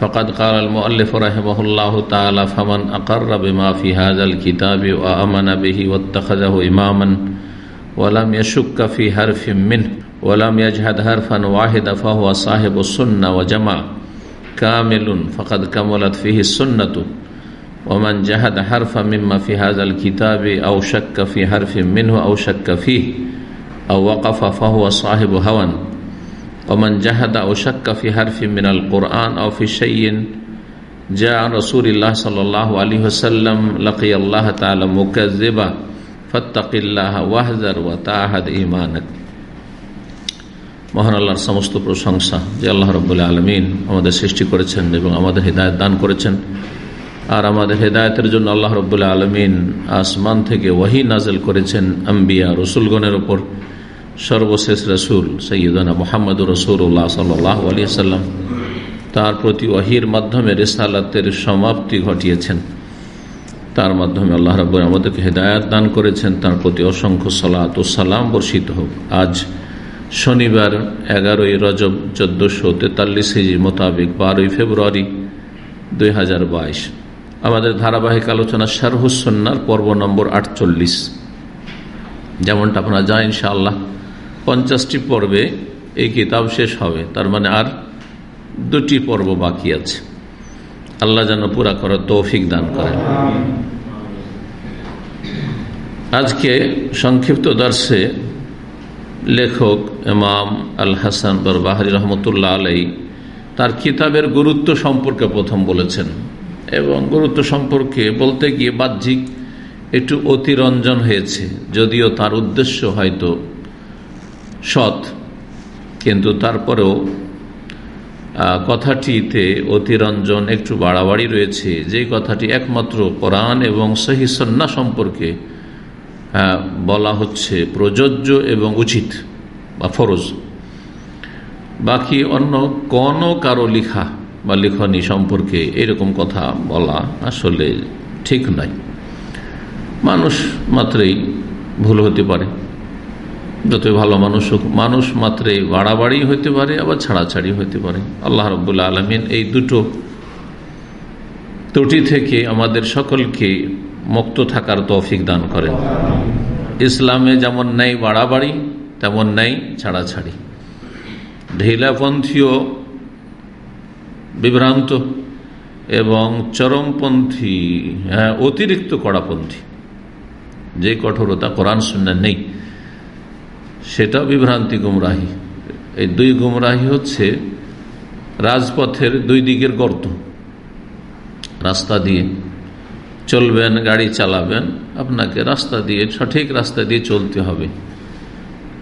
فقد قال المؤلف رحمه الله تعالى فمن أقر بما في هذا الكتاب وأمن به واتخذه إماما ولم يشك في حرف منه ولم يجهد حرفا واحدا فهو صاحب السنة وجمع كامل فقد كملت فيه السنة. ومن جهد حرفا مما في هذا الكتاب أو شك في حرف منه أو شك فيه أو وقف فهو صاحب هوى. Oman জাহাদা من القرآن أو في شيء جاء رسول الله صلى الله Ali হোসাল্লাম لقي আল্লাহ تعالى مكذبا, فاتق الله ওয়া وتعهد إيمانك. মহান আল্লাহর সমস্ত প্রশংসা যে আল্লাহ রবুল্লা আলমিন আমাদের সৃষ্টি করেছেন এবং আমাদের হৃদায়ত দান করেছেন। আর আমাদের হেদায়তের জন্য আল্লাহ রবুল্লা আলমিন আসমান থেকে ওয়াহি নাজেল করেছেন আম্বিয়া, রসুলগণের ওপর সর্বশেষ রসুল সৈয়দানা মোহাম্মদ রসুল্লাহ সাল্লাহ আলী সাল্লাম তার প্রতি ওয়াহির মাধ্যমে রেসালাতের সমাপ্তি ঘটিয়েছেন। তার মাধ্যমে আল্লাহ রব আমাদেরকে হেদায়ত দান করেছেন। তার প্রতি অসংখ্য সালাত ও সালাম বর্ষিত হোক। আজ শনিবার এগারোই রজব চোদ্দশো তেতাল্লিশ হিজি মোতাবেক বারোই ফেব্রুয়ারি দুই হাজার বাইশ। আমাদের ধারাবাহিক আলোচনা শারহুসন্নার পর্ব নম্বর আটচল্লিশ। যেমনটা আপনারা জানেন ইনশাআল্লাহ পঞ্চাশটি পর্বে এই কিতাব শেষ হবে। তার মানে আর দুটি পর্ব বাকি আছে। আল্লাহ যেন পুরা করার তৌফিক দান করেন। আজকে সংক্ষিপ্ত দর্শে লেখক ইমাম আল হাসান বরবাহারি রহমতুল্লাহ আলাই তার কিতাবের গুরুত্ব সম্পর্কে প্রথম বলেছেন এবং গুরুত্ব সম্পর্কে বলতে গিয়ে বাহ্যিক একটু অতিরঞ্জন হয়েছে, যদিও তার উদ্দেশ্য হয়তো সৎ। কিন্তু তারপরেও কথাটিতে অতিরঞ্জন একটু বাড়াবাড়ি রয়েছে। যে কথাটি একমাত্র কোরআন এবং সহিসন্না সম্পর্কে বলা হচ্ছে প্রযোজ্য এবং উচিত বা ফরজ। বাকি অন্য কোন কারও লিখা বা লিখনী সম্পর্কে এরকম কথা বলা আসলে ঠিক নয়। মানুষ মাত্রেই ভুল হতে পারে। যতই ভালো মানুষ হোক, মানুষ মাত্রেই বাড়াবাড়ি হতে পারে, আবার ছাড়াছাড়ি হতে পারে। আল্লাহ রবুল্লা আলমিন এই দুটো ত্রুটি থেকে আমাদের সকলকে মুক্ত থাকার তৌফিক দান করেন। ইসলামে যেমন নেই বাড়াবাড়ি, তেমন নেই ছাড়াছাড়ি। ঢিলাপন্থীও বিভ্রান্ত এবং চরমপন্থী হ্যাঁ অতিরিক্ত কড়াপন্থী। যে কঠোরতা কোরআন শূন্য নেই। সেটাও বিভ্রান্তি গুমরাহি। এই দুই গুমরাহি হচ্ছে রাজপথের দুই দিকের গর্ত। রাস্তা দিয়ে চলবেন, গাড়ি চালাবেন, আপনাকে রাস্তা দিয়ে, সঠিক রাস্তা দিয়ে চলতে হবে।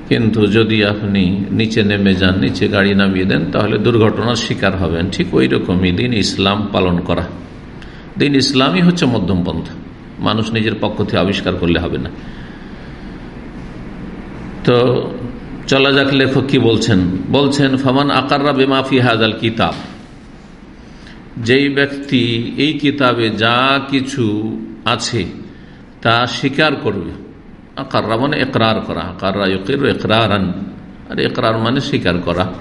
কিন্তু যদি আপনি নিচে নেমে যান, নিচে গাড়ি নামিয়ে দেন, তাহলে দুর্ঘটনার শিকার হবেন। ঠিক ওই রকমই দিন ইসলাম পালন করা। দিন ইসলামই হচ্ছে মধ্যম পন্থা। মানুষ নিজের পক্ষ থেকে আবিষ্কার করলে হবে না। তো চলা যাক লেখক কি বলছেন? বলছেন, ফমান আকাররা বেমাফি হাজাল কিতাব। যেই ব্যক্তি এই কিতাবে যা কিছু আছে তা স্বীকার করবে। আকাররা মানে একরার করা। আকাররা ইকির একরারান আর একরার মানে স্বীকার করা,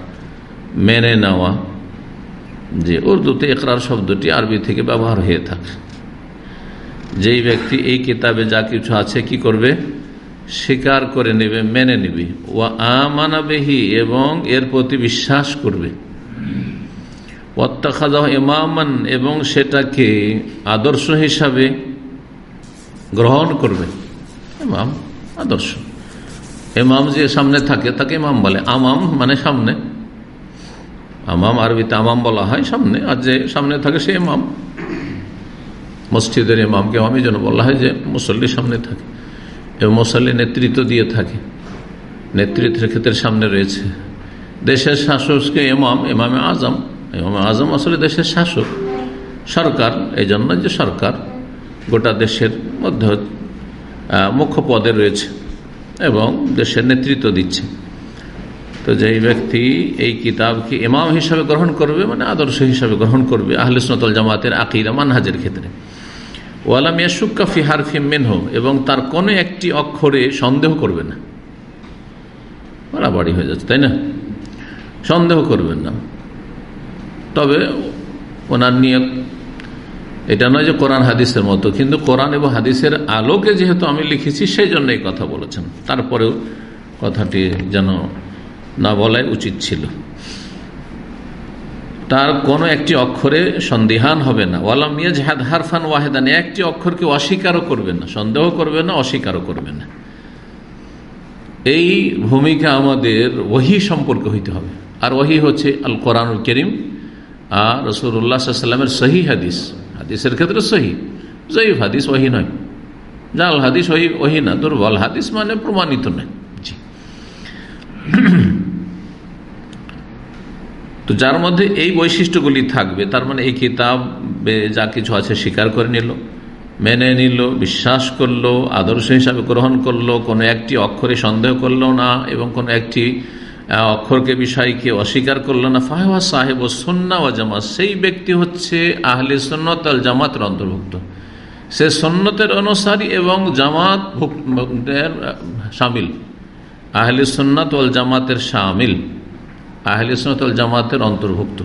মেনে নেওয়া। যে উর্দুতে একরার শব্দটি আরবি থেকে ব্যবহার হয়ে থাকে। যেই ব্যক্তি এই কিতাবে যা কিছু আছে কি করবে? স্বীকার করে নেবে, মেনে নেবে। ও আমানাবেহি এবং এর প্রতি বিশ্বাস করবে। ওয়াত্তাখাদাহ ইমামান, এবং সেটাকে আদর্শ হিসাবে গ্রহণ করবে। ইমাম আদর্শ। ইমাম যে সামনে থাকে, তাকে ইমাম বলে। আমাম মানে সামনে। আমাম আরবিতে আমাম বলা হয় সামনে, আর যে সামনে থাকে সে ইমাম। মসজিদের ইমামকে আমি যেন বলা হয় যে মুসল্লির সামনে থাকে। এবং মুসল্লি নেতৃত্ব দিয়ে থাকে। নেতৃত্বের ক্ষেত্রে সামনে রয়েছে। দেশের শাসককে এমাম এমামে আজম। ইমাম আজম আসলে দেশের শাসক। সরকার, এই জন্য যে সরকার গোটা দেশের মধ্যে মুখ্য পদে রয়েছে এবং দেশের নেতৃত্ব দিচ্ছে। তো যেই ব্যক্তি এই কিতাবকে ইমাম হিসাবে গ্রহণ করবে মানে আদর্শ হিসাবে গ্রহণ করবে, আহলে জামাতের আকিরা মানহাজের ক্ষেত্রে। ওয়ালাম ইয়াসুক্কা ফি হারফি মেনহ, এবং তার কোনো একটি অক্ষরে সন্দেহ করবে না। বাড়াবাড়ি হয়ে যাচ্ছে, তাই না? সন্দেহ করবেন না। তবে ওনার নিয়ত, এটা নয় যে কোরআন হাদিসের মতো, কিন্তু কোরআন এবং হাদিসের আলোকে যেহেতু আমি লিখেছি, সেই জন্য এই কথা বলেছেন। তারপরেও কথাটি যেন না বলাই উচিত ছিল। তার কোনো একটি অক্ষরে সন্দেহান হবে না। ওয়ালাম মিয়াজ হাদ হারফান ওয়াহেদান, একটি অক্ষরকে অস্বীকারও করবে না, সন্দেহ করবে না, অস্বীকারও করবে না। এই ভূমিকা আমাদের ওহি সম্পর্কে হইতে হবে। আর ওহি হচ্ছে আল কোরআনুল করিম আর রসুল্লাহামের সহি হাদিস। হাদিসের ক্ষেত্রে সহি জয়ীফ হাদিস ওহি নয়। জাল হাদিস ওহি ওহি না, দুর্বল হাদিস মানে প্রমাণিত নয়। জি। তো যার মধ্যে এই বৈশিষ্ট্যগুলি থাকবে, তার মানে এই কিতাবে যা কিছু আছে স্বীকার করে নিল, মেনে নিল, বিশ্বাস করল, আদর্শ হিসাবে গ্রহণ করল, কোনো একটি অক্ষরে সন্দেহ করল না এবং কোনো একটি অক্ষরকে, বিষয়কে অস্বীকার করল না। ফাহেওয়া সাহেব ও সন্না ও জামাত, সেই ব্যক্তি হচ্ছে আহলে সন্নত আল জামাতের অন্তর্ভুক্ত। সে সন্ন্যতের অনুসারী এবং জামাত সামিল। আহলে সন্ন্যত আল জামাতের সামিল। আহলে সন্ন্যত জামাতের অন্তর্ভুক্ত।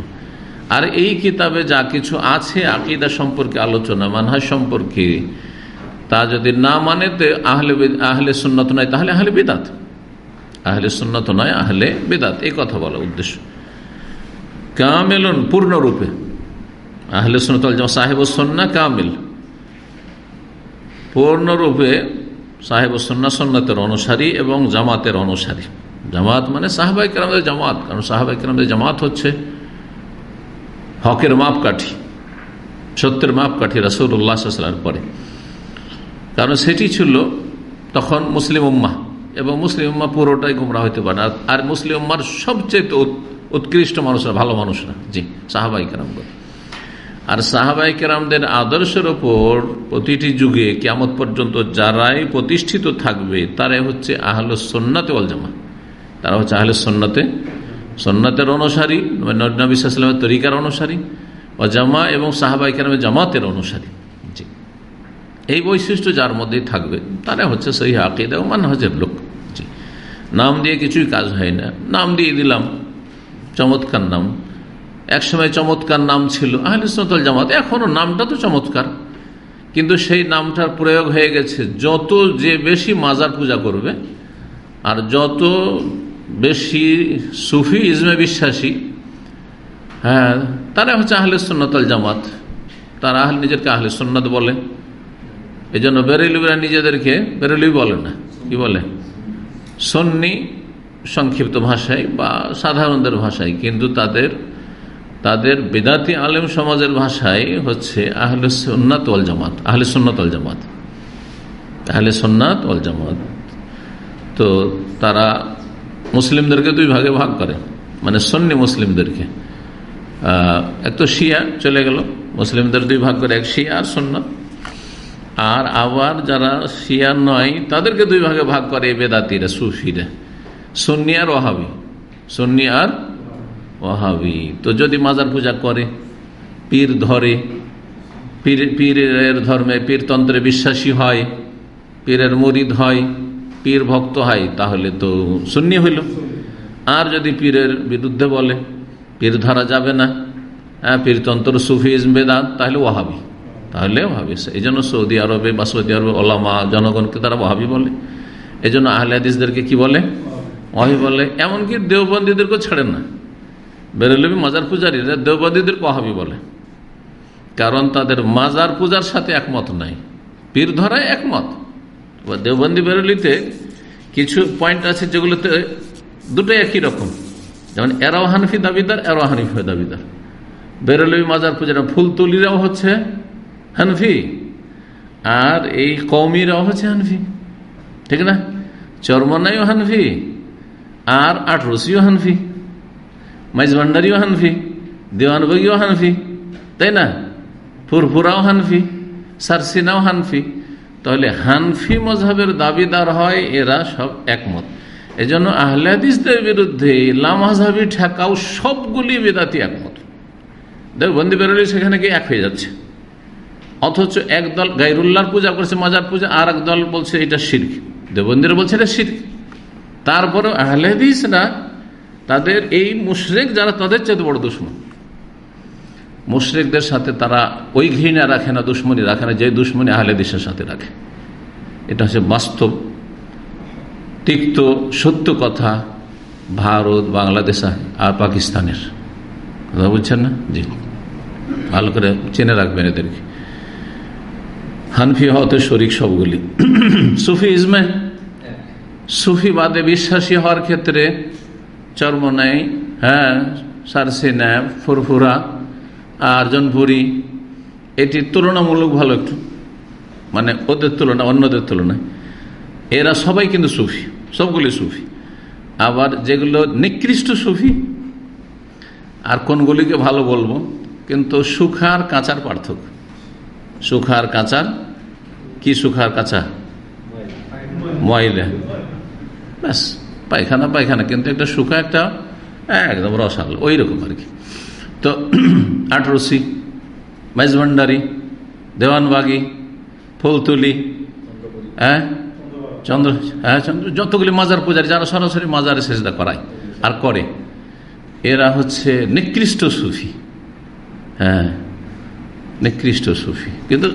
আর এই কিতাবে যা কিছু আছে আকিদা সম্পর্কে, আলোচনা, মানহাজ সম্পর্কে, তা যদি না মানে তো আহলে আহলে সুন্নত নয়, তাহলে আহলে বেদাত। আহলে সুন্নত নয়, আহলে বেদাত। এই কথা বলা উদ্দেশ্য। কামেলন পূর্ণরূপে। আহলে সুনত সাহেব সন্না কামিল। পূর্ণরূপে সাহেব সন্না সন্ন্যতের অনুসারী এবং জামাতের অনুসারী। জামাত মানে সাহাবাই কেরামদের জামাত, কারণ সাহাবাই কেরামদের জামাত হচ্ছে হকের মাপকাঠি, সত্যের মাপকাঠি রাসৌল্লাহার পরে। কারণ সেটি ছিল তখন মুসলিম উম্মা এবং মুসলিম উম্মা পুরোটাই গুমরা হইতে পারে আর মুসলিম উম্মার সবচেয়ে উৎকৃষ্ট মানুষরা, ভালো মানুষরা, জি, সাহাবাই কেরামগণ। আর সাহাবাই কেরামদের আদর্শের ওপর প্রতিটি যুগে কেমত পর্যন্ত যারাই প্রতিষ্ঠিত থাকবে, তারাই হচ্ছে আহল সন্নাতে অলজামা তারা হচ্ছে আহলে সন্নাতে। সন্ন্যতের অনুসারী নবী সাল্লামের তরিকার অনুসারী ও জামা এবং সাহাবাই কেরামের জামাতের অনুসারী। জি। এই বৈশিষ্ট্য যার মধ্যেই থাকবে, তারা হচ্ছে সেই আকিদা ও মানহাজের লোক। জি। নাম দিয়ে কিছুই কাজ হয় না। নাম দিয়ে দিলাম, চমৎকার নাম। একসময় চমৎকার নাম ছিল, আহলে সন্তল জামাত এখনও নামটা তো চমৎকার। কিন্তু সেই নামটার প্রয়োগ হয়ে গেছে, যত যে বেশি মাজার পূজা করবে, আর যত বেশি সুফি ইজমে বিশ্বাসী হ্যাঁ তারা হচ্ছে আহলে সন্ন্যতাল জামাত। তারা আহলে নিজেরকে আহলে সন্ন্যত বলে। এই জন্য বেরেলিরা নিজেদেরকে বেরেলি বলে না, কি বলে? সন্নি সংক্ষিপ্ত ভাষায় বা সাধারণদের ভাষায়, কিন্তু তাদের তাদের বেদাতি আলেম সমাজের ভাষায় হচ্ছে আহলে সন্ন্যত ওয়াল জামাত, আহলে সন্ন্যত ওয়াল জামাত। আহলে সন্ন্যত ওয়াল জামাত। তো তারা মুসলিমদেরকে দুই ভাগে ভাগ করে। মানে সন্নি মুসলিমদেরকে। এক তো শিয়া চলে গেল, মুসলিমদের দুই ভাগ করে, এক শিয়া আর সন্ন্যত আর আবার যারা শিয়া নয়, তাদেরকে দুই ভাগে ভাগ করে বেদাতিরা, সুফিরা। সন্নি আর ওহাবি সন্নি আর ওহাবি তো যদি মাজার পূজা করে, পীর ধরে, পীর, পীরের ধর্মে পীরতন্ত্রে বিশ্বাসী হয়, পীরের মরিদ হয় পীর ভক্ত হয়, তাহলে তো শূন্য হইল। আর যদি পীরের বিরুদ্ধে বলে, পীর ধরা যাবে না হ্যাঁ পীরতন্ত্র সুফিজ বেদান তাহলে ওহাবি তাহলে ওহাবি এই জন্য সৌদি আরবে বা সৌদি আরবে ওলামা, জনগণকে তারা ওহাবি বলে। এই জন্য আহলে হাদিসদেরকে কি বলে? ওহাবি বলে। এমনকি দেওবন্দীদেরকেও ছাড়েন না। বেরোলবি মাজার পূজারীরা দেওবন্দীদেরকে ওহাবি বলে। কারণ তাদের মাজার পূজার সাথে একমত নাই। পীর ধরায় একমত। দেওবন্দি বেরোলিতে কিছু পয়েন্ট আছে যেগুলোতে দুটোই একই রকম। যেমন এরাও হানফি দাবিদার, এরাও হানিফি দাবিদার। বেরোলবি মাজার পূজারা ফুল তুলিরাও হচ্ছে হানফি। আর এই কৌমিরাও হচ্ছে হানফি। ঠিক না? চরমনাইও হানফি। আর আটরসিও হানফি। মাইজ ভান্ডারিও হানফি। দেওয়ানবগিও হানফি। তাই না? ফুরফুরাও হানফি। সারসিনাও হানফি। তাহলে হানফি মজাবের দাবিদার হয়, এরা সব একমত। এজন্য আহলাদিসদের বিরুদ্ধে লামাজাবি ঠেকাও সবগুলি বেদাতি একমত। দেখ, বন্দি বেরোলে সেখানে গিয়ে এক হয়ে যাচ্ছে। অথচ এক দল গাইরুল্লাহর পূজা করছে, মাজার পূজা, আর এক দল বলছে এটা শির্ক। দেবন্দিরা বলছে এটা শির্ক। তারপরে আহলেদিসরা তাদের এই মুশরেক যারা, তাদের চেয়ে বড় দুশ্মন। মুশরেকদের সাথে তারা ওই ঘৃণা রাখে না, দুশ্মনী রাখে না, যে দুশ্মনী আহলেদিসের সাথে রাখে। এটা হচ্ছে বাস্তব, তিক্ত, সত্য কথা ভারত, বাংলাদেশ আর পাকিস্তানের। কথা বলছেন না? জি। ভালো করে চেনে রাখবেন এদেরকে। হানফি হওয়াতে শরিক সবগুলি। সুফি ইসমে সুফিবাদে বিশ্বাসী হওয়ার ক্ষেত্রে চর্মনাই হ্যাঁ সারসিনা ফুরফুরা আর জনপুরি এটি তুলনামূলক ভালো একটু মানে ওদের তুলনা, অন্যদের তুলনায় এরা সবাই কিন্তু সুফি, সবগুলি সুফি। আবার যেগুলো নিকৃষ্ট সুফি, আর কোনগুলিকে ভালো বলব, কিন্তু সুখার কাঁচার পার্থক্য। সুখার কাঁচার, কি সুখার কাঁচা? ময়লা। ব্যাস, পায়খানা পায়খানা, কিন্তু একটা সুখা একটা, একদম রসাল ওই রকম আর কি। তো আটরসি মাইজভান্ডারি দেওয়ানবাগি, ফুলতুলি হ্যাঁ? চন্দ্র হ্যাঁ চন্দ্র, যতগুলি মাজার পূজারি, যারা সরাসরি মাজারে সেজদা করায় আর করে, এরা হচ্ছে নিকৃষ্ট সুফি হ্যাঁ নিকৃষ্ট সুফি। কিন্তু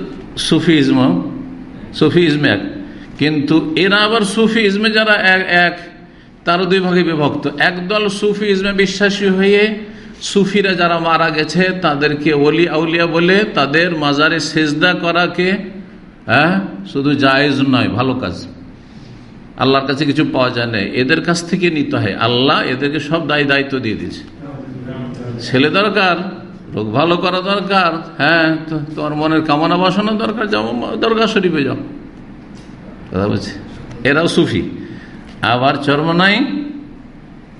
সুফিজম সুফিজম এক, কিন্তু এরা আবার সুফিজমে যারা এক এক, তারও দুই ভাগে বিভক্ত। একদল সুফিজমে বিশ্বাসী হয়ে সুফিরা যারা মারা গেছে, তাদেরকে ওলি আউলিয়া বলে তাদের মাজারে সেজদা করাকে হ্যাঁ শুধু জায়েজ নয়, ভালো কাজ। আল্লাহর কাছে কিছু পাওয়া যায় না এদের কাছ থেকে নিতে হয়। আল্লাহ এদেরকে সব দায় দায়িত্ব দিয়ে দিয়েছে। ছেলে দরকার, রোগ ভালো করা দরকার হ্যাঁ তোমার মনের কামনা বাসনা দরকার, যাও দরকার শরীফে যাও। কথা বলছি। এরাও সুফি। আবার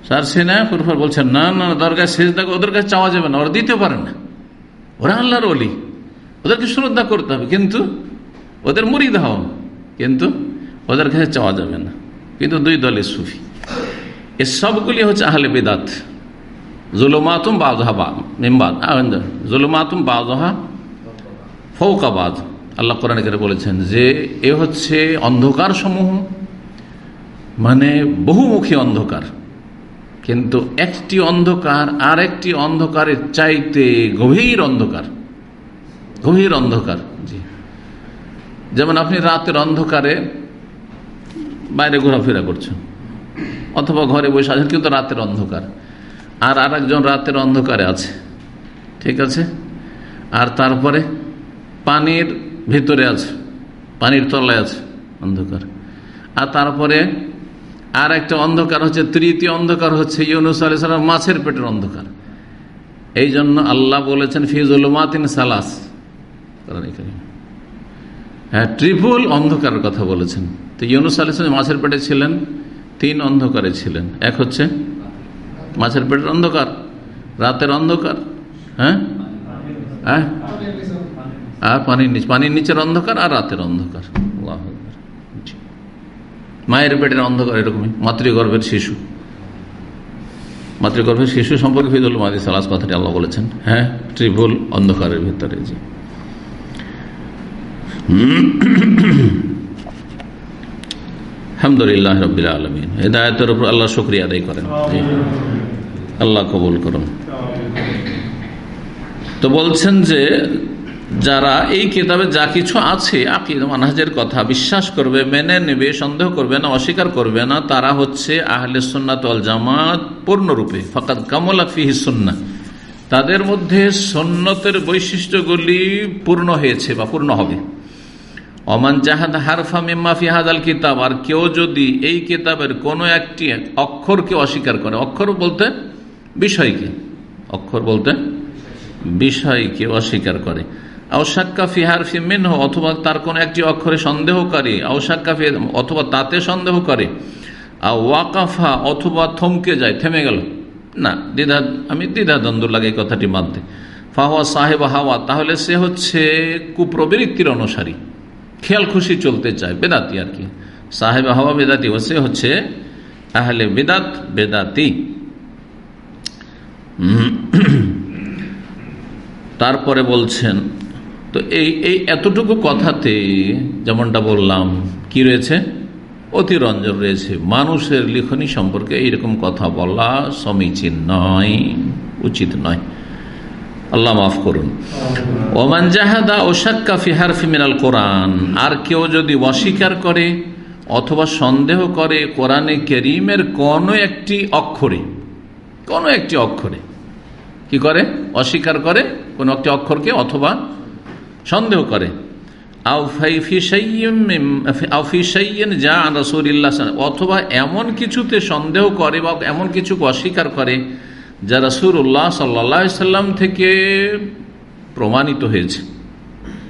চর্মনাই সারসিনা ফুরফর বলছেন, না না দরকার শেষ দেখো ওদের কাছে চাওয়া যাবে না, ওরা দিতে পারে না। ওরা আল্লাহর অলি ওদেরকে শ্রদ্ধা করতে হবে, কিন্তু ওদের মুড়ি দাও কিন্তু ওদের কাছে চাওয়া যাবে না। কিন্তু দুই দলের সুফি। এ সবগুলি হচ্ছে আহলে বেদাত। জুলুমাতুম বাজহা মিমবাদ জুলুমাতুম বাজহা ফৌকাবাদ আল্লাহ কোরআন করে বলেছেন যে, এ হচ্ছে অন্ধকার সমূহ মানে বহুমুখী অন্ধকার। কিন্তু একটি অন্ধকার আর একটি অন্ধকারের চাইতে গভীর অন্ধকার। গভীর অন্ধকার, জি। যেমন আপনি রাতের অন্ধকারে বাইরে ঘোরাফেরা করছেন, অথবা ঘরে বসে আছেন, কিন্তু রাতের অন্ধকার। আর আর একজন রাতের অন্ধকারে আছে, ঠিক আছে? আর তারপরে পানির ভিতরে আছে, পানির তলায় আছে অন্ধকার। আর তারপরে আর একটা অন্ধকার হচ্ছে, তৃতীয় অন্ধকার হচ্ছে ইউনুস আলি সালাম, মাছের পেটের অন্ধকার। এই জন্য আল্লাহ বলেছেন ফিজুল সালাস। হ্যাঁ ট্রিপুল অন্ধকারের কথা বলেছেন। তো ইউনুস আলি মাছের পেটে ছিলেন, তিন অন্ধকারে ছিলেন। এক হচ্ছে মাছের পেটের অন্ধকার, রাতের অন্ধকার হ্যাঁ? হ্যাঁ? আর পানির নিচে, পানির নিচের অন্ধকার আর রাতের অন্ধকার। মায়ের পেটের অন্ধকার এরকমই, মাতৃগর্ভের শিশু। মাতৃগর্ভের শিশু সম্পর্কে ফিদুল মাদি সালাস কথাটি আল্লাহ বলেছেন। হ্যাঁ ত্রিভুল অন্ধকারের ভিতরে জি আলহামদুলিল্লাহ রবিল আলমিন। হেদায়তের উপর আল্লাহ শুক্রিয়া আদায় করেন। আল্লাহ কবুল করুন। তো বলছেন যে যারা এই কিতাবে যা কিছু আছে, আকিদ মানহাজের কথা বিশ্বাস করবে, মেনে নেবে, সন্দেহ করবে না, অস্বীকার করবে না, তারা হচ্ছে আহলে সুন্নাত জামাত পূর্ণরূপে। ফকাত কামলা ফিহি সুন্না। তাদের মধ্যে সন্ন্যতের বৈশিষ্ট্যগুলি পূর্ণ হয়েছে বা পূর্ণ হবে। অমান জাহাদ হারফা মিম্মাফি হাদাল কিতাব, আর কেউ যদি এই কিতাবের কোনো একটি অক্ষরকে অস্বীকার করে, অক্ষর বলতে বিষয়কে, অক্ষর বলতে বিষয়কে অস্বীকার করে। আউসাক্কা ফিহার ফিমিন অথবা তার কোনো একটি অক্ষরে সন্দেহ করে আউসাক্কা ফি, অথবা তাতে সন্দেহ করে আর ওয়াকাফা, অথবা থমকে যায়, থেমে গেল। না, দ্বিধা, আমি দ্বিধা দ্বন্দ্ব লাগে এই কথাটি মানতে। ফাহওয়া সাহেব হাওয়া, তাহলে সে হচ্ছে কুপ্রবৃত্তির অনুসারী। খেয়াল খুশি চলতে চায়, বেদাতি আর কি। সাহেব হাওয়া বেদাতি, ও সে হচ্ছে তাহলে বেদাত, বেদাতি। তারপরে বলছেন তো এই এই এতটুকু কথাতে যেমনটা বললাম, কি রয়েছে? অতিরঞ্জন রয়েছে। মানুষের লিখনী সম্পর্কে এইরকম কথা বলা সমীচীন নয়, উচিত নয়। আল্লাহ মাফ করুন। ওমান জাহাদা ওশাক্কা ফিহার ফিমিনাল কোরআন। আর কেউ যদি অস্বীকার করে অথবা সন্দেহ করে, কোরআনে কেরিমের কোনো একটি অক্ষরে, কোনো একটি অক্ষরে, কি করে? অস্বীকার করে কোন একটি অক্ষরকে অথবা সন্দেহ করে। অথবা এমন কিছুতে সন্দেহ করে বা এমন কিছু অস্বীকার করে যা রসুল্লাহ সাল্লাম থেকে প্রমাণিত হয়েছে।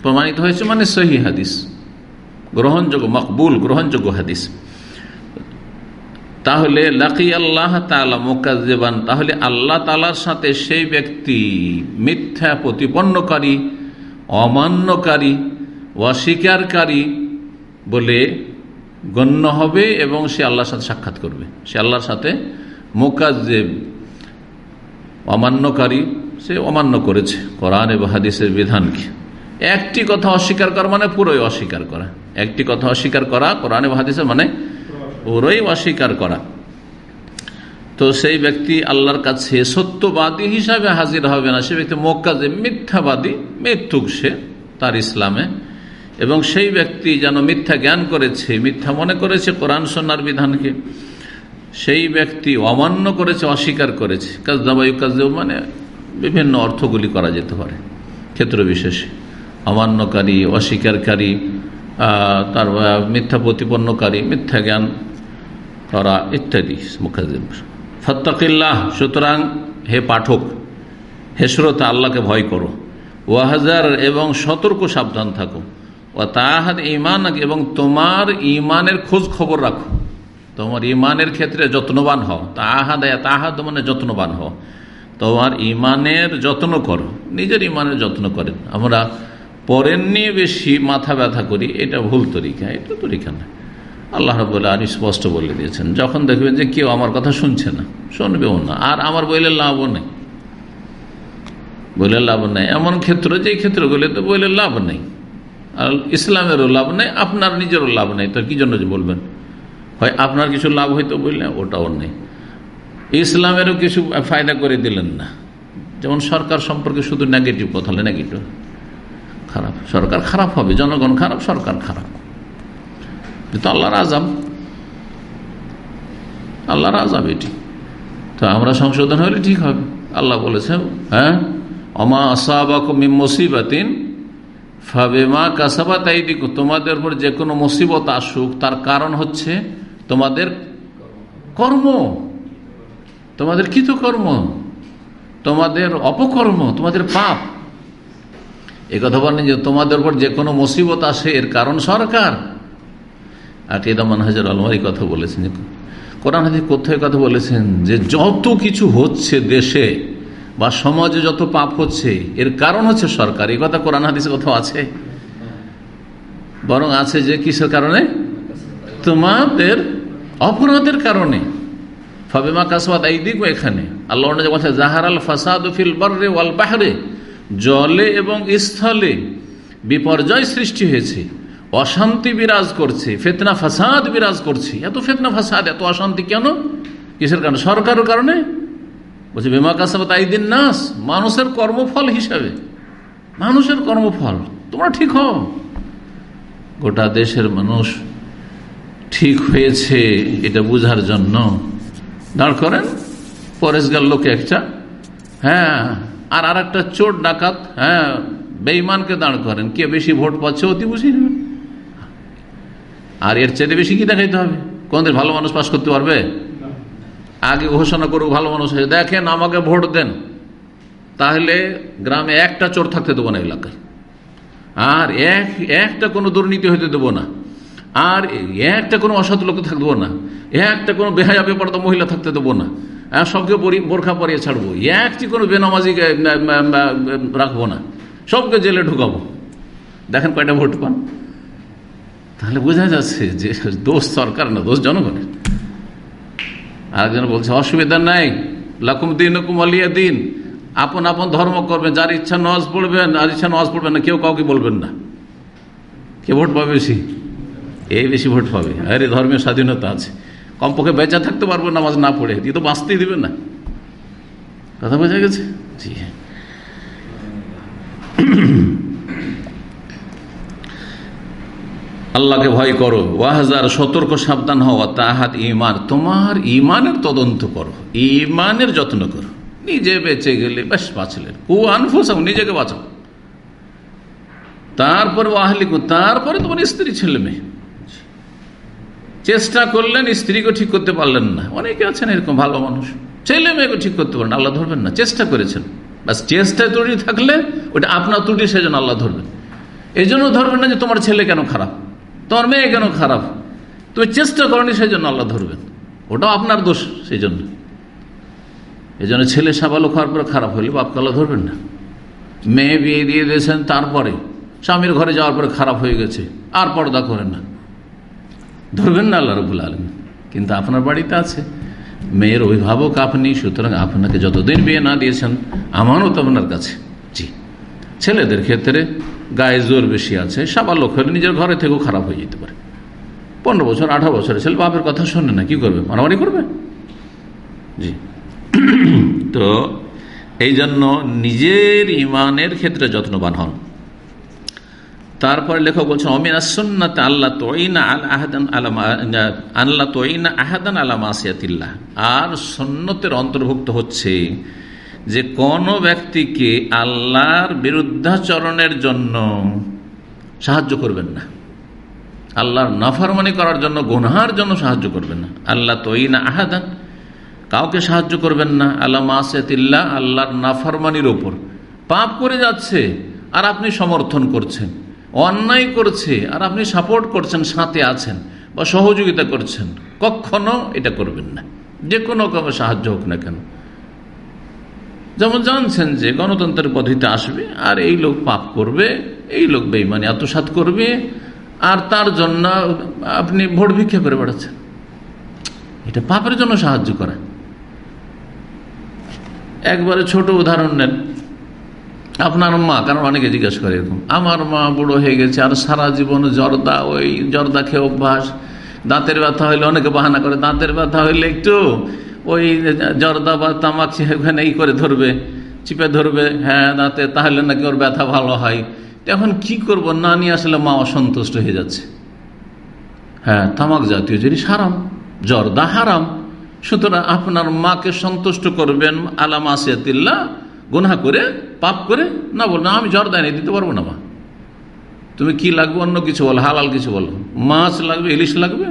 প্রমাণিত হয়েছে মানে সহি হাদিস। গ্রহণযোগ্য, মকবুল, গ্রহণযোগ্য হাদিস। তাহলে লাকি আল্লাহ তালা মোকাজেবান তাহলে আল্লাহ তালার সাথে সেই ব্যক্তি মিথ্যা প্রতিপন্নকারী অমান্যকারী অস্বীকারী বলে গণ্য হবে এবং সে আল্লাহর সাথে সাক্ষাৎ করবে। সে আল্লাহর সাথে মোকাজেব অমান্যকারী, সে অমান্য করেছে কোরআন এবং হাদিসের বিধানকে। একটি কথা অস্বীকার করা মানে পুরোই অস্বীকার করা। একটি কথা অস্বীকার করা কোরআন এবং হাদিসের মানে পুরোই অস্বীকার করা। তো সেই ব্যক্তি আল্লাহর কাছে সত্যবাদী হিসাবে হাজির হবে না। সে ব্যক্তি মক্কাজে মিথ্যাবাদী মৃত্যুক সে তার ইসলামে। এবং সেই ব্যক্তি যেন মিথ্যা জ্ঞান করেছে, মিথ্যা মনে করেছে কোরআন সন্ন্যার বিধানকে, সেই ব্যক্তি অমান্য করেছে, অস্বীকার করেছে। কাজদাবায়ু কাজদেব মানে বিভিন্ন অর্থগুলি করা যেতে পারে, ক্ষেত্র বিশেষে। অমান্যকারী, অস্বীকারী তার মিথ্যা প্রতিপন্নকারী, মিথ্যা জ্ঞান করা ইত্যাদি মুখাজিব ফত্তাকিল্লাহ, সুতরাং হে পাঠক, হে শ্রোতা, আল্লাহকে ভয় করো। ওয়াহাজার, এবং সতর্ক, সাবধান থাকো। ও তাহাদ ইমান এবং তোমার ইমানের খোঁজ খবর রাখো। তোমার ইমানের ক্ষেত্রে যত্নবান হও। তাহাদ তাহাদ মানে যত্নবান হও। তোমার ইমানের যত্ন করো। নিজের ইমানের যত্ন করেন আমরা পরের নিয়ে বেশি, মাথা ব্যথা করি। এটা ভুল তরিকা, এটা তরিকা না। আল্লাহ বলে আর স্পষ্ট বলে দিয়েছেন, যখন দেখবেন যে কেউ আমার কথা শুনছে না, শুনবেও না। আর আমার বইলে লাভও নেই। বইলে লাভ নেই। এমন ক্ষেত্র, যে ক্ষেত্রগুলিতে বইলে লাভ নেই। আর ইসলামেরও লাভ নেই, আপনার নিজেরও লাভ নেই। তো কি জন্য যে বলবেন? হয় আপনার কিছু লাভ হয়তো বললেন ওটাও নেই। ইসলামেরও কিছু ফায়দা করে দিলেন না। যেমন সরকার সম্পর্কে শুধু নেগেটিভ কথা হলে নেগেটিভ খারাপ। সরকার খারাপ হবে, জনগণ খারাপ, সরকার খারাপ। তো আল্লাহর আজাব আল্লাহর আজাব এটি। তো আমরা সংশোধন হলে ঠিক হবে। আল্লাহ বলেছে হ্যাঁ? অমা আসাবাক মুসিবাতিন ফাবেমা কাসাবা তাই দিক তোমাদের উপর যে কোনো মুসিবত আসুক, তার কারণ হচ্ছে তোমাদের কর্ম। তোমাদের কৃতকর্ম। তোমাদের অপকর্ম, তোমাদের পাপ। এ কথা বলেন যে তোমাদের উপর যে কোনো মুসিবত আসে, এর কারণ সরকার। আকিদামান হাজার আলমারি কথা বলেছেন কোরআন হাজি কোথায় কথা বলেছেন যে যত কিছু হচ্ছে দেশে বা সমাজে যত পাপ হচ্ছে, এর কারণ হচ্ছে সরকার। এই কথা কোরআন হাদিসে কোথাও আছে? বরং আছে যে কিসের কারণে? তোমাদের অপরাধের কারণে। ফবেমা কাসবাদ এই দিক এখানে। আল্লাহ বলছে জাহারাল ফাসাদ ফিল ওয়াল বাহারে। জলে এবং স্থলে বিপর্যয় সৃষ্টি হয়েছে। অশান্তি বিরাজ করছে, ফেতনা ফাসাদ বিরাজ করছে। এত ফেতনা ফাসাদ, এত অশান্তি কেন? কিসের কারণে? সরকারের কারণে? বলছে, বেমা কাসাবাত আইদিন নাস, মানুষের কর্মফল হিসাবে। মানুষের কর্মফল, তোমরা ঠিক হও। গোটা দেশের মানুষ ঠিক হয়েছে, এটা বুঝার জন্য। দাঁড় করেন পরেশ পরেশগার লোকে একটা হ্যাঁ আর আর একটা চোর ডাকাত হ্যাঁ বেইমানকে দাঁড় করেন। কে বেশি ভোট পাচ্ছে অতি বুঝিয়ে নেবেন আর এর চেয়ে বেশি কি দেখাইতে হবে? কোনদিন ভালো মানুষ পাশ করতে পারবে? আগে ঘোষণা করুক ভালো মানুষ হয়ে। দেখেন আমাকে ভোট দেন। তাহলে গ্রামে একটা চোর থাকতে দেবো না এলাকায়। আর এক একটা কোনো দুর্নীতি হইতে দেবো না। আর একটা কোনো অসৎ লোক থাকতে দেবো না। একটা কোনো বেহায়া বেপরদা মহিলা থাকতে দেবো না। সবকে বোরখা পরিয়ে ছাড়বো। একটি কোনো আহ, রাখব না। সবকে জেলে ঢুকাবো। দেখেন কয়টা ভোট পান। তাহলে বোঝা যাচ্ছে যে দোষ সরকার না, দোষ জনগণের। আরেকজন বলছে, অসুবিধা নাই। লাকুম দিন হুকুম আলিয়া দিন। আপন আপন ধর্ম করবেন, যার ইচ্ছা নজ পড়বেন, আর ইচ্ছা নজ পড়বেন না, কেউ কাউকে বলবেন না। কে ভোট পাবে বেশি? এই বেশি ভোট পাবে। আরে ধর্মের স্বাধীনতা আছে। কমপক্ষে বেঁচে থাকতে পারব, নামাজ না পড়ে দিয়ে তো বাঁচতেই দিবেন না। কথা বোঝা গেছে? জি। হ্যাঁ আল্লাহকে ভয় করো। ওয়াহাজার সতর্ক সাবধান হওয়া তাহাত ইমান তোমার ইমানের তদন্ত করো। ইমানের যত্ন করো। নিজে বেঁচে গেলে বেশ বাঁচলেন ও আনফোসাও নিজেকে বাঁচাও। তারপরে ওয়াহলিকু, তারপরে তোমার স্ত্রী, ছেলে মেয়ে। চেষ্টা করলেন, স্ত্রীকে ঠিক করতে পারলেন না। অনেকে আছেন এরকম ভালো মানুষ। ছেলে মেয়েকে ঠিক করতে পারেন আল্লাহ ধরবেন না। চেষ্টা করেছেন। বাস চেষ্টায় ত্রুটি থাকলে ওটা আপনার ত্রুটি, সেজন্য আল্লাহ ধরবেন। এই জন্য ধরবেন না যে তোমার ছেলে কেন খারাপ। তোমার মেয়ে কেন খারাপ? তুমি চেষ্টা করনি সেই জন্য আল্লাহ ধরবেন। ওটাও আপনার দোষ সেই জন্য এই জন্য ছেলে সাবালক হওয়ার পরে খারাপ হলে বাপকে আল্লাহ ধরবেন না। মেয়ে বিয়ে দিয়ে দিয়েছেন তারপরে, স্বামীর ঘরে যাওয়ার পরে খারাপ হয়ে গেছে, আর পর্দা করেন না। ধরবেন না আল্লাহ রবুল আলম কিন্তু আপনার বাড়িতে আছে। মেয়ের অভিভাবক আপনি, সুতরাং আপনাকে যতদিন বিয়ে না দিয়েছেন আমারও তো আপনার কাছে। জি। ছেলেদের ক্ষেত্রে গায়ে জোর বেশি আছে সাবালক হলে নিজের ঘরে থেকেও খারাপ হয়ে যেতে পারে। পনেরো বছর, আঠারো বছরের ছেলে বাপের কথা শোনে না, কি করবে? মারামারি করবে? জি। তো, এই জন্য নিজের ইমানের ক্ষেত্রে যত্নবান হন। তারপরে লেখক বলছেন, অমিনা সুন্নাতে আল্লাহ তোইনা আল আহাদান আলামা আল্লাহ তোইনা আহাদান আলামা আসিয়াতিল্লাহ আর সন্ন্যতের অন্তর্ভুক্ত হচ্ছে যে কোন ব্যক্তিকে আল্লাহর বিরুদ্ধাচরণের জন্য সাহায্য করবেন না। আল্লাহর নাফারমানি করার জন্য, গুনহার জন্য সাহায্য করবেন না। আল্লাহ তো না আহাদান, কাউকে সাহায্য করবেন না। আল্লাহ মাসেতিল্লাহ আল্লাহর নাফারমানির ওপর। পাপ করে যাচ্ছে আর আপনি সমর্থন করছেন। অন্যায় করছে আর আপনি সাপোর্ট করছেন, সাথে আছেন বা সহযোগিতা করছেন। কখনো এটা করবেন না। যে কোনো সাহায্য হোক না কেন। যেমন জানছেন যে গণতন্ত্রের পদ্ধতিতে আসবে, আর এই লোক পাপ করবে, এই লোক বেইমানি আত্মসাত করবে, আর তার জন্য আপনি ভোট ভিক্ষা করে বেড়াচ্ছেন। এটা পাপের জন্য সাহায্য করে। একবারে ছোট উদাহরণ নেন। আপনার মা, কারণ অনেকে জিজ্ঞাসা করে এরকম, আমার মা বুড়ো হয়ে গেছে, আর সারা জীবন জর্দা, ওই জর্দা খেয়ে অভ্যাস, দাঁতের ব্যথা হইলে অনেকে বাহানা করে, দাঁতের ব্যথা হইলে একটু ওই জর্দা বা তামাক ওখানে ই করে ধরবে, চিপে ধরবে হ্যাঁ দাঁতে, তাহলে নাকি ওর ব্যথা ভালো হয়। এখন কি করব? না নিয়ে আসলে মা অসন্তুষ্ট হয়ে যাচ্ছে। হ্যাঁ তামাক জাতীয় জিনিস হারাম, জর্দা হারাম। সুতরাং আপনার মাকে সন্তুষ্ট করবেন আলাম আসিয়াতিল্লা গুনা করে, পাপ করে, না বল, না, আমি জর্দা এনে দিতে পারব না মা। তুমি কি লাগবে? অন্য কিছু বলো, হালাল কিছু বলো। মাছ লাগবে, ইলিশ লাগবে?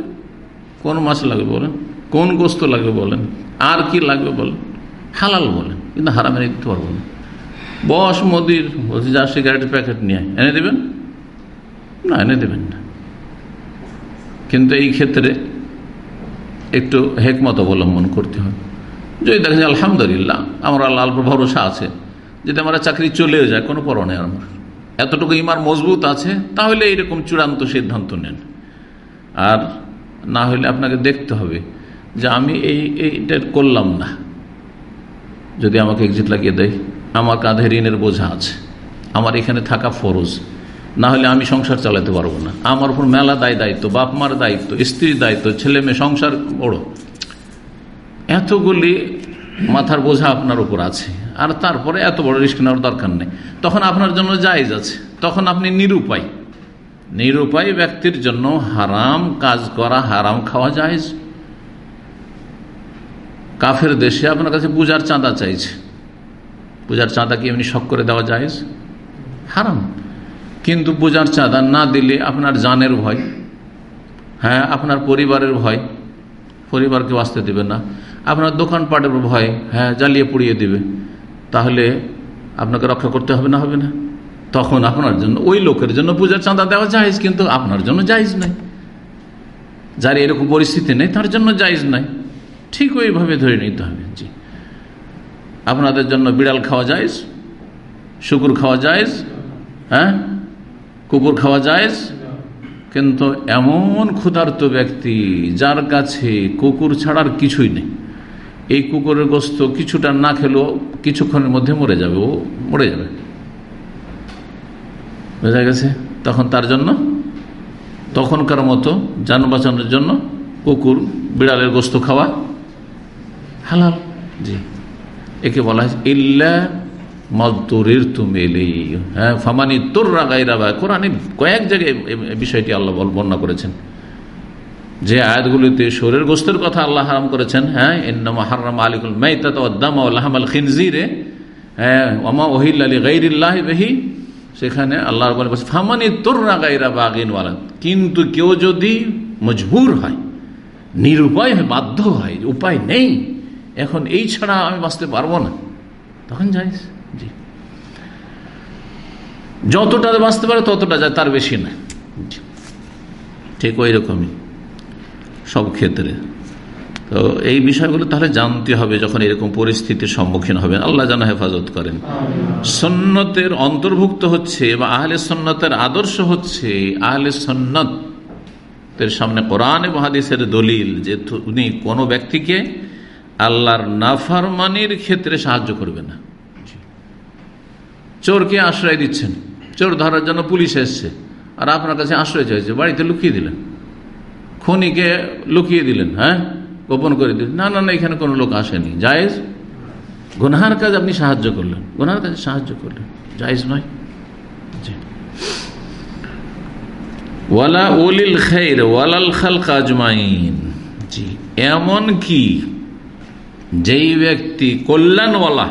কোন মাছ লাগবে বলেন কোন গোস্ত লাগবে বলেন? আর কি লাগবে বলেন? হালাল বলেন, কিন্তু হারামে দিতে পারব না। বস মোদির যা সিগারেটের প্যাকেট নিয়ে এনে দেবেন? না, এনে দেবেন না। কিন্তু এই ক্ষেত্রে একটু হেকমত অবলম্বন করতে হবে। যদি দেখেন আলহামদুলিল্লাহ আমার আল্লাহ অল্প ভরসা আছে, যদি আমার চাকরি চলেও যায়, কোনো পর নেই আমার। এতটুকু ইমার মজবুত আছে, তাহলে এইরকম চূড়ান্ত সিদ্ধান্ত নেন। আর না হলে আপনাকে দেখতে হবে যে আমি এই, এইটা করলাম না। যদি আমাকে এক্সিট লাগিয়ে দেয়, আমার কাঁধে ঋণের বোঝা আছে। আমার এখানে থাকা ফরজ। না হলে আমি সংসার চালাতে পারব না। আমার উপর মেলা দায় দায়িত্ব, বাপ মার দায়িত্ব, স্ত্রীর দায়িত্ব, ছেলে মেয়ে, সংসার বড়। এতগুলি মাথার বোঝা আপনার উপর আছে। আর তারপরে এত বড় রিস্ক নেওয়ার দরকার নেই। তখন আপনার জন্য জায়জ আছে। তখন আপনি নিরুপায়। নিরুপায় ব্যক্তির জন্য হারাম কাজ করা, হারাম খাওয়া যায় কাফের দেশে আপনার কাছে পূজার চাঁদা চাইছে। পূজার চাঁদা কি এমনি শখ করে দেওয়া যায় হারাম। কিন্তু পূজার চাঁদা না দিলে আপনার জানের ভয় হ্যাঁ আপনার পরিবারের ভয়, পরিবারকে বাঁচতে দেবে না। আপনার দোকানপাটের ভয় হ্যাঁ জ্বালিয়ে পুড়িয়ে দিবে। তাহলে আপনাকে রক্ষা করতে হবে না হবে না। তখন আপনার জন্য, ওই লোকের জন্য পূজার চাঁদা দেওয়া জায়জ, কিন্তু আপনার জন্য জায়জ নাই। যার এরকম পরিস্থিতি নেই, তার জন্য জায়জ নাই। ঠিক ওইভাবে ধরে নিতে হবে। জি। আপনাদের জন্য বিড়াল খাওয়া যায়, শুকুর খাওয়া যায় হ্যাঁ? কুকুর খাওয়া যায়, কিন্তু এমন ক্ষুধার্ত ব্যক্তি যার কাছে কুকুর ছাড়ার কিছুই নেই। এই কুকুরের গোস্ত কিছুটা না খেলেও কিছুক্ষণের মধ্যে মরে যাবে, ও মরে যাবে। বোঝা গেছে? তখন তার জন্য, তখনকার মতো যান বাঁচানোর জন্য কুকুর, বিড়ালের গোস্ত খাওয়া হালাল। জি। একে বলা হয়েছে ইল্লা মজদুরের তুমি হ্যাঁ ফামানি তোর রাগাইরা বা কোরআনে কয়েক জায়গায় বিষয়টি আল্লাহ বর্ণনা করেছেন। যে আয়াতগুলিতে শরীর গোস্তের কথা আল্লাহ হারাম করেছেন হ্যাঁ ইন্নামা হারাম আলিকুল মাইতাত ওয়াদ্দাম ওয়াল্লাহামাল খিনজিরে হ্যাঁ ওমা ওহিল আলী গাইরিল্লাহ বেহি। সেখানে আল্লাহ বলছে, ফামানি তোর রাগাইরা বাগিনওয়ালা কিন্তু কেউ যদি মজবুর হয়, নিরুপায় হয়, বাধ্য হয়, উপায় নেই এখন এই ছাড়া আমি বাঁচতে পারব না। তখন যাইস জি। যতটা বাঁচতে পারে ততটা যায়, তার বেশি না। ঠিক ওই রকমই সব ক্ষেত্রে। তো এই বিষয়গুলো তাহলে জানতে হবে যখন এরকম পরিস্থিতির সম্মুখীন হবেন। আল্লাহ যেন হেফাজত করেন। সন্ন্যতের অন্তর্ভুক্ত হচ্ছে বা আহলে সন্ন্যতের আদর্শ হচ্ছে আহলে সন্ন্যতের সামনে কোরআন এবং হাদিসের দলিল যে উনি কোনো ব্যক্তিকে আল্লাহর নাফারমানির ক্ষেত্রে সাহায্য করবে না। চোরকে আশ্রয় দিচ্ছেন। চোর ধরার জন্য পুলিশ এসছে। আর আপনার কাছে আশ্রয় চাইছে, বাড়িতে লুকিয়ে দিলেন। খনিকে লুকিয়ে দিলেন হ্যাঁ? গোপন করে দিলেন। না না না, এখানে কোনো লোক আসেনি। জায়েজ? গুনহার কাজ আপনি সাহায্য করলেন। গুনহার কাজে সাহায্য করলেন। জায়েজ নয়। ওয়ালা ওলিল খের ওয়ালাল খাল কাজমাইন জি, এমন কি যেই ব্যক্তি কল্যাণওয়ালা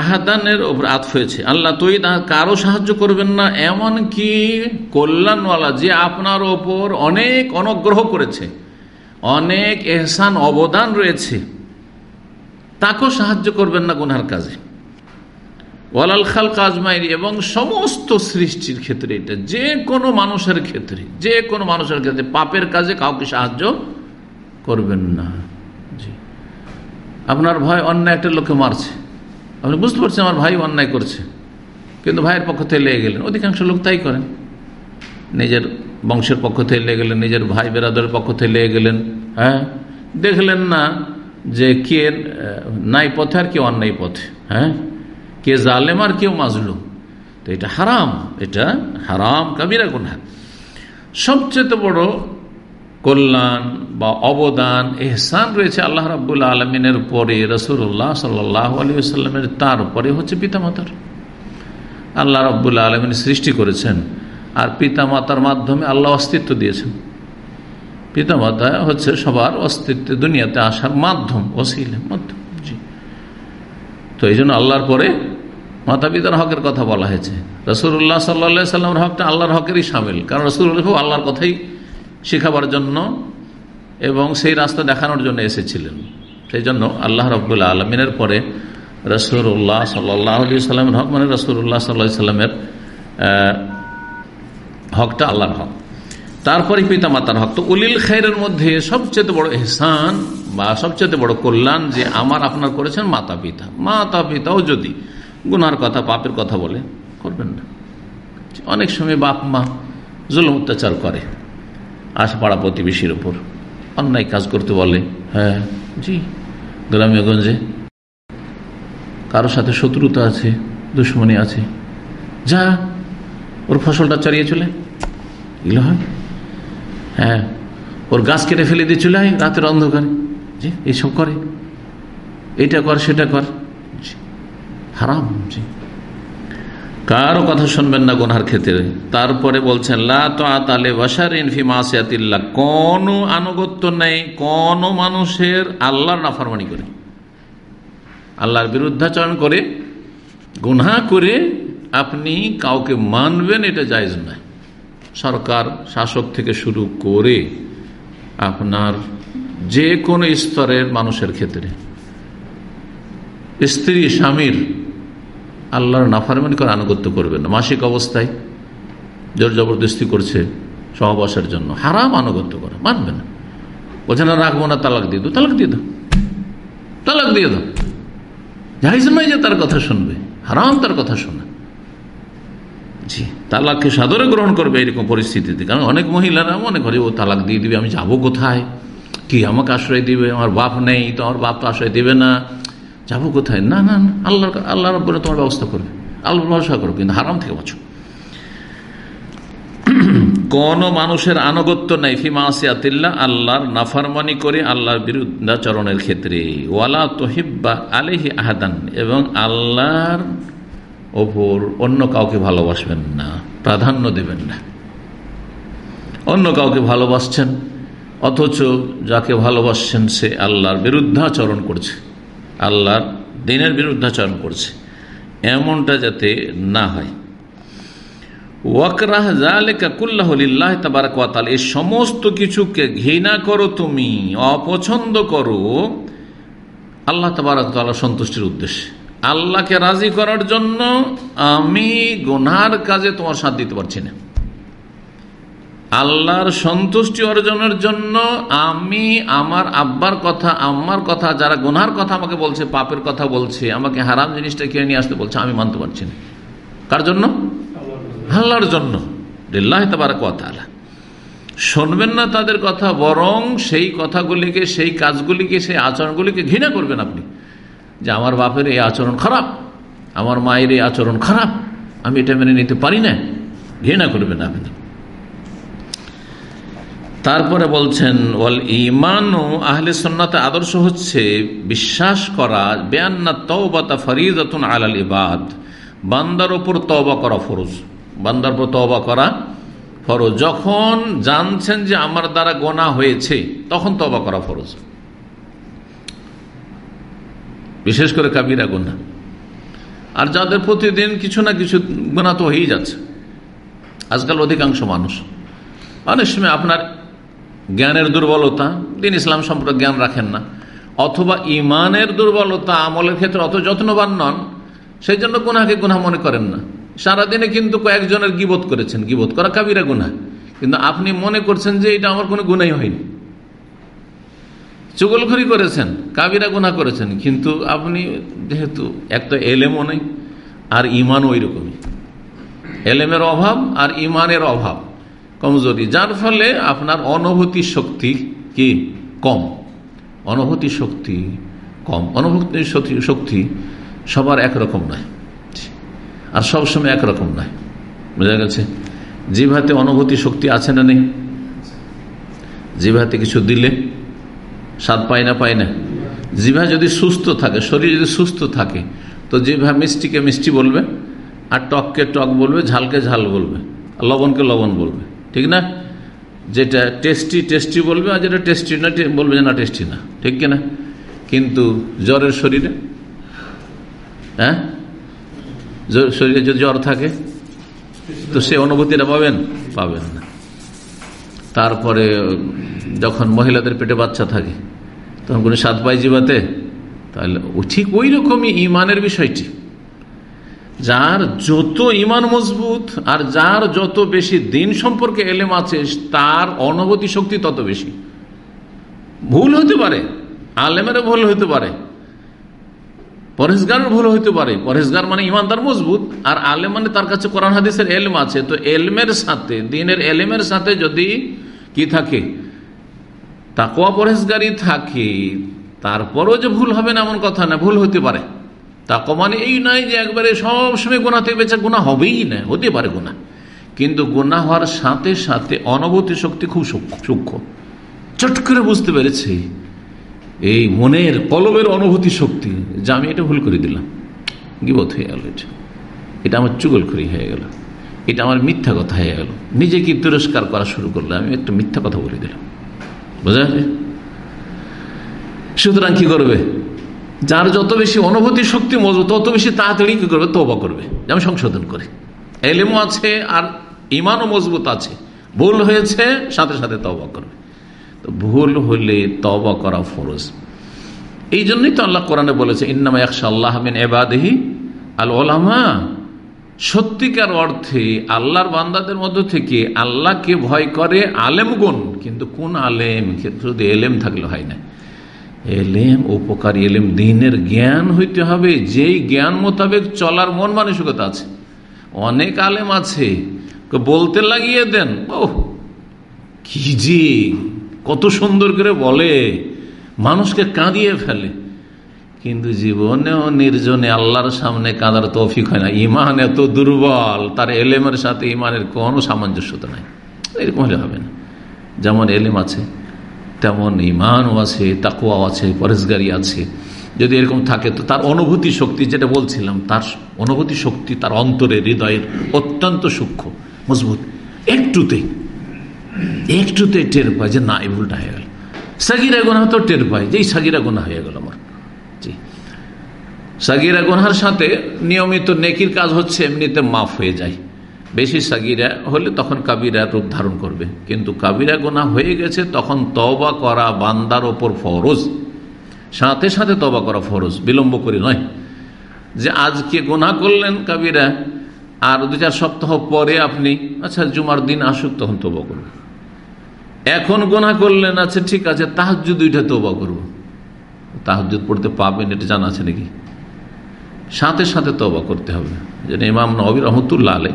আহাদানের ওপর আত হয়েছে, আল্লাহ তুই কারও সাহায্য করবেন না এমন কি কল্যাণওয়ালা যে আপনার ওপর অনেক অনুগ্রহ করেছে, অনেক এহসান অবদান রয়েছে, তাকেও সাহায্য করবেন না গুনহার কাজে। ওয়ালাল খাল কাজমাইন এবং সমস্ত সৃষ্টির ক্ষেত্রে এটা, যে কোনো মানুষের ক্ষেত্রে, যে কোনো মানুষের ক্ষেত্রে পাপের কাজে কাউকে সাহায্য করবেন না। আপনার ভয় অন্য একটা লোকে মারছে। আপনি বুঝতে পারছেন আমার ভাই অন্যায় করছে। কিন্তু ভাইয়ের পক্ষ থেকে লেগে গেলেন। অধিকাংশ লোক তাই করেন। নিজের বংশের পক্ষ থেকে লেগে গেলেন, নিজের ভাই বেরাদের পক্ষ থেকে লেগে গেলেন হ্যাঁ? দেখলেন না যে কে নাই পথে আর কেউ অন্যায় পথে হ্যাঁ? কে জালেম আর কেউ মাজলুম। তো এটা হারাম। এটা হারাম, কাবিরা গুনহা। সবচেয়ে বড় কল্যাণ বা অবদান, এহসান রয়েছে আল্লাহ রাবুল আলমিনের পরে রসুল্লাহ সাল্লাহ আলিয়াল্লামের তারপরে হচ্ছে পিতামাতার। আল্লাহ রাবুল্লাহ আলমিন সৃষ্টি করেছেন আর পিতামাতার মাধ্যমে আল্লাহ অস্তিত্ব দিয়েছেন। পিতামাতা হচ্ছে সবার অস্তিত্ব, দুনিয়াতে আসার মাধ্যম, ওসিল, মাধ্যম, জি। তো এই জন্য আল্লাহর পরে মাতা পিতার হকের কথা বলা হয়েছে। রসুল্লাহ সাল্লা সাল্লামের হকটা আল্লাহর হকেরই সামিল, কারণ রসুল্লাহ আল্লাহর কথাই শেখাবার জন্য এবং সেই রাস্তা দেখানোর জন্য এসেছিলেন। সেই জন্য আল্লাহ রব্বুল্লা আলমিনের পরে রসুল্লাহ সাল্লাহ আলি সাল্লামের হক মানে রসুল্লাহ সাল্লাহ সাল্লামের হকটা আল্লাহর হক। তারপরে পিতা মাতার হক। তো উলিল খাইরের মধ্যে সবচেয়ে বড় এহসান বা সবচেয়ে বড় কল্যাণ যে আমার আপনার করেছেন মাতা পিতা। মাতা পিতাও যদি গুনার কথা, পাপের কথা বলে, করবেন না। অনেক সময় বাপ মা জুলুম অত্যাচার করে আশপাড়া প্রতিবেশীর ওপর অন্যায় কাজ করতে বলে। হ্যাঁ জি গ্রামে গঞ্জে কারোর সাথে শত্রুতা আছে, দুশ্মনী আছে। যা, ওর ফসলটা চারিয়ে চলে। এগুলো হয়। হ্যাঁ ওর গাছ কেটে ফেলে দিয়ে চলে হয় রাতের অন্ধকারে। জি এইসব করে। এটা কর, সেটা কর। হারাম, জি। কারও কথা শুনবেন না গোনার ক্ষেত্রে। তারপরে বলছেন লাসারিনফিমাসিয়াতিল্লাহ কোন আনুগত্য নেই, কোন মানুষের আল্লাহর নাফারমানি করে। আল্লাহর বিরুদ্ধাচরণ করে গুনা করে আপনি কাউকে মানবেন এটা জায়জ নয়। সরকার, শাসক থেকে শুরু করে আপনার যে কোনো স্তরের মানুষের ক্ষেত্রে। স্ত্রী, স্বামীর আল্লাহর নাফারমানি করে আনুগত্য করবেন না। মাসিক অবস্থায় জোর জবরদস্তি করছে সহবাসের জন্য। হারাম আনুগত্য করে। মানবে না। বলছে, না, রাখব না, তালাক দিয়ে দো তালাক দিয়ে দাও। তালাক দিয়ে দাও। জাহিজ নয় যে তার কথা শুনবে। হারাম তার কথা শোনা। জি, তালাককে সাদরে গ্রহণ করবে এরকম পরিস্থিতিতে। কারণ অনেক মহিলারা মনে করে, ও, তালাক দিয়ে দিবে, আমি যাব কোথায়? কি আমাকে আশ্রয় দিবে? আমার বাপ নেই, তো আমার বাপ তো আশ্রয় দিবে না। যাব কোথায়? না না আল্লাহ আল্লাহ রব্বরে তোমার ব্যবস্থা করবে। আল্লাহ ভরসা করবে কিন্তু হারাম থেকে বাঁচো। কোন মানুষের আনুগত্য নাই ফিমা আসিয়াতিল্লা আল্লাহর নাফারমানি করে আল্লাহর বিরুদ্ধাচরণের ক্ষেত্রে। ওয়ালা তোহিব্বা আলিহি আহাদান, এবং আল্লাহর ওপর অন্য কাউকে ভালোবাসবেন না, প্রাধান্য দেবেন না। অন্য কাউকে ভালোবাসছেন, অথচ যাকে ভালোবাসছেন সে আল্লাহর বিরুদ্ধাচরণ করছে। আল্লাহর দিনের বিরুদ্ধাচরণ করছে। এমনটা যাতে না হয়। ওয়াকরাহ জালেকা কুল্লাহলিল্লাহ তাবারক ওয়াতাল এই সমস্ত কিছুকে ঘৃণা করো তুমি, অপছন্দ করো, আল্লাহ তাবারক তাআলা সন্তুষ্টির উদ্দেশ্যে। আল্লাহকে রাজি করার জন্য আমি গোনার কাজে তোমার সাথ দিতে পারছি না। আল্লাহর সন্তুষ্টি অর্জনের জন্য আমি, আমার আব্বার কথা, আম্মার কথা, যারা গুনার কথা আমাকে বলছে, পাপের কথা বলছে, আমাকে হারাম জিনিসটা কিনে নিয়ে আসতে বলছে, আমি মানতে পারছি না। কার জন্য? আল্লাহর জন্য। কথা শুনবেন না তাদের কথা, বরং সেই কথাগুলিকে, সেই কাজগুলিকে, সেই আচরণগুলিকে ঘৃণা করবেন আপনি। যে আমার বাপের এই আচরণ খারাপ, আমার মায়ের এই আচরণ খারাপ, আমি এটা মেনে নিতে পারি না। ঘৃণা করবেন আপনি। তারপরে বলছেন, ওয়াল ইমান ও আহলে সন্ন্যতে আদর্শ হচ্ছে বিশ্বাস করা বেয়ান্না তওবাতা ফরিদাতুন আলাল ইবাদ। বান্দার ওপর তওবা করা ফরজ। বান্দার উপর তওবা করা ফরজ। যখন জানছেন যে আমার দ্বারা গোনা হয়েছে, তখন তওবা করা ফরজ। বিশেষ করে কাবিরা গোনা। আর যাদের প্রতিদিন কিছু না কিছু গোনা তো হয়েই যাচ্ছে। আজকাল অধিকাংশ মানুষ। অনেক সময় আপনার জ্ঞানের দুর্বলতা, দিন ইসলাম সম্পর্কে জ্ঞান রাখেন না। অথবা ইমানের দুর্বলতা আমলের ক্ষেত্রে অত যত্নবান নন সেই জন্য গুনাকে গুনা মনে করেন না। সারাদিনে কিন্তু কয়েকজনের গিবোধ করেছেন। গিবোধ করা কাবিরা গুনা কিন্তু আপনি মনে করছেন যে এটা আমার কোনো গুনাই হয়নি। চুগলখড়ি করেছেন, কাবিরা গুনা করেছেন, কিন্তু আপনি যেহেতু এক তো এলেমও নেই, আর ইমান ওই রকমই এলেমের অভাব আর ইমানের অভাব। কমজোরি, যার ফলে আপনার অনুভূতি শক্তি কি? কম। অনুভূতি শক্তি কম। অনুভূতি শক্তি সবার একরকম নয়। আর সবসময় একরকম নয়। বোঝা গেছে? জিভাতে অনুভূতি শক্তি আছে না নেই? জিভাতে কিছু দিলে স্বাদ পায় না পায় না? জিভা যদি সুস্থ থাকে, শরীর যদি সুস্থ থাকে, তো জিভা মিষ্টিকে মিষ্টি বলবে আর টককে টক বলবে, ঝালকে ঝাল বলবে, আর লবণকে লবণ বলবে। ঠিক না? যেটা টেস্টি টেস্টি বলবে আর যেটা টেস্টি না বলবে যে না টেস্টি না। ঠিক কিনা? কিন্তু জ্বরের শরীরে হ্যাঁ? শরীরে যদি জ্বর থাকে, তো সে অনুভূতিটা পাবেন? পাবেন না। তারপরে যখন মহিলাদের পেটে বাচ্চা থাকে, তখন কোনো স্বাদ পাই জীবাতে, তাহলে ঠিক ওই রকমই ইমানের বিষয়টি। যার যত ইমান মজবুত আর যার যত বেশি দিন সম্পর্কে এলেম আছে, তার অনুভূতি শক্তি তত বেশি। ভুল হতে পারে, আলেমেরও ভুল হতে পারে পরেশগারের ভুল হইতে পারে। পরেশগার মানে ইমানদার মজবুত, আর আলেম মানে তার কাছে কোরআন হাদিসের এলম আছে। তো এলমের সাথে, দিনের এলেমের সাথে যদি কি থাকে তাকোয়া পরেশগারি থাকে, তারপরও যে ভুল হবে না এমন কথা না, ভুল হতে পারে। তাকো মানে এই নয় যে একবারে সবসময় গোনাতে বেঁচে গোনা হবেই না, হতে পারে গোনা কিন্তু গোনা হওয়ার সাথে সাথে অনুভূতি শক্তি খুব সূক্ষ্ম চট করে বুঝতে পেরেছে, এই মনের কলমের অনুভূতি শক্তি, যে আমি এটা ভুল করে দিলাম। গিবত হয়ে গেল এটা। এটা আমার চুগলখড়ি হয়ে গেল। এটা আমার মিথ্যা কথা হয়ে গেল। নিজেকে তিরস্কার করা শুরু করলে আমি একটা মিথ্যা কথা বলে দিলাম। বোঝা সুতরাং কি করবে? যার যত বেশি অনুভূতি শক্তি মজবুত, তত বেশি তাড়াতাড়ি কি করবে? তবা করবে। যেমন সংশোধন করে। এলেমও আছে আর ইমানও মজবুত আছে। ভুল হয়েছে, সাথে সাথে তবা করবে। তো ভুল হলে তবা করা ফরজ। এই জন্যই তো আল্লাহ কোরআনে বলেছে, ইন্নামা একশা আল্লাহ মিন এবাদহি আল ওলামা সত্যিকার অর্থে আল্লাহর বান্দাদের মধ্য থেকে আল্লাহকে ভয় করে আলেমগুন কিন্তু কোন আলেম, শুধু এলেম থাকলে হয় না। এলেম, উপকারী এলেম, দিনের জ্ঞান হইতে হবে। যেই জ্ঞান মোতাবেক চলার মন মানসিকতা আছে। অনেক আলেম আছে। বলতে লাগিয়ে দেন ও কি যে, কত সুন্দর করে বলে। মানুষকে কাঁদিয়ে ফেলে। কিন্তু জীবনেও নির্জনে আল্লাহর সামনে কাঁদার তৌফিক হয় না। ইমান এত দুর্বল, তার এলেমের সাথে ইমানের কোনো সামঞ্জস্যতা নাই। এরকম হলে হবে না। যেমন এলেম আছে তেমন ইমানও আছে তাকুয়াও আছে পরেশগারি আছে। যদি এরকম থাকে, তো তার অনুভূতি শক্তি যেটা বলছিলাম, তার অনুভূতি শক্তি, তার অন্তরের হৃদয়ের অত্যন্ত সূক্ষ্ম, মজবুত। একটুতে একটুতে টের পায় যে না, এই ভুলটা হয়ে গেল। সাগিরা গোনা তো টের পায় যে, এই সাগিরা গোনা হয়ে গেল আমার। জি। সাগিরা গোনার সাথে নিয়মিত নেকির কাজ হচ্ছে, এমনিতে মাফ হয়ে যায়। বেশি সাগিরা হলে তখন কাবিরা রূপ ধারণ করবে। কিন্তু কাবিরা গোনা হয়ে গেছে, তখন তবা করা বান্দার ওপর ফরজ। সাথে সাথে তবা করা ফরজ, বিলম্ব করে নয়। যে আজকে গোনা করলেন কাবিরা, আর দু চার সপ্তাহ পরে আপনি আচ্ছা জুমার দিন আসুক, তখন তবা করবেন এখন গোনা করলেন আচ্ছা ঠিক আছে তাহাজুদ দুইটা তবা করব তাহাজুদ পড়তে পাবেন, এটা জানা আছে নাকি? সাথে সাথে তবা করতে হবে। যেন ইমাম নবী রহমতুল্লাহ আলে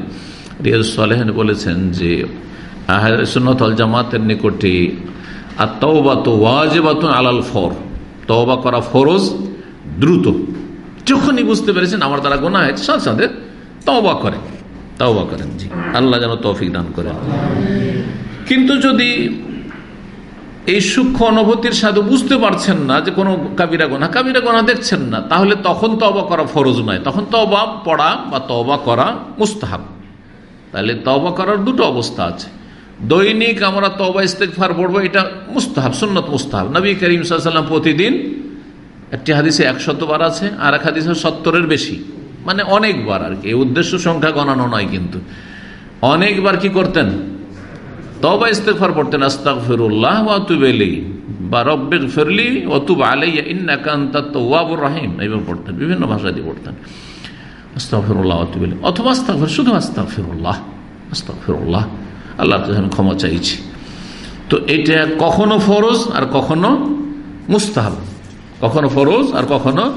রিয়াজ বলেছেন যে আহসনতল জামাতের নিকটে আর তওবা তো ওয়াজেবাতুন আলাল ফর। তওবা করা ফরজ, দ্রুত। যখনই বুঝতে পেরেছেন আমার দ্বারা গোনা হয়েছে, সাথে সাথে তওবা করেন। তওবা করেন, জি। আল্লাহ যেন তৌফিক দান করেন। কিন্তু যদি এই সূক্ষ্ম অনুভূতির সাথে বুঝতে পারছেন না যে কোনো কাবিরা গোনা কাবিরা গোনা দেখছেন না, তাহলে তখন তবা করা ফরজ নয়। তখন তবা পড়া বা তবা করা মুস্তাহাব। তাহলে তবা করার দুটো অবস্থা আছে। দৈনিক আমরা তবা ইস্তেকফার পড়ব, এটা মুস্তাহাব, সুন্নত মুস্তাহাব। নবী করিম সাল্লাম প্রতিদিন একটি হাদিসে একশতবার আছে আর এক হাদিসে সত্তরের বেশি। মানে অনেকবার আর কি উদ্দেশ্য সংখ্যা গণানো নয় কিন্তু। অনেকবার কি করতেন? তবা ইস্তেফার পড়তেন আস্তাক ফিরুল্লাহ ওয়াতুবেলি বা রব্বের ফেরলি অতুব আলাইয়া ইন্নাকান্তা তোয়াবুর রাহিম। এইভাবে পড়তেন, বিভিন্ন ভাষা দিয়ে পড়তেন। আস্তাক ফিরুল্লাহ অতুবেলি অথবা আস্তাক ফির শুধু আস্তাক ফিরুল্লাহ আস্তাক আল্লাহ আমি ক্ষমা চাইছি। তো এটা কখনো ফরজ আর কখনো মুস্তাহাব। কখনো ফরজ আর কখনো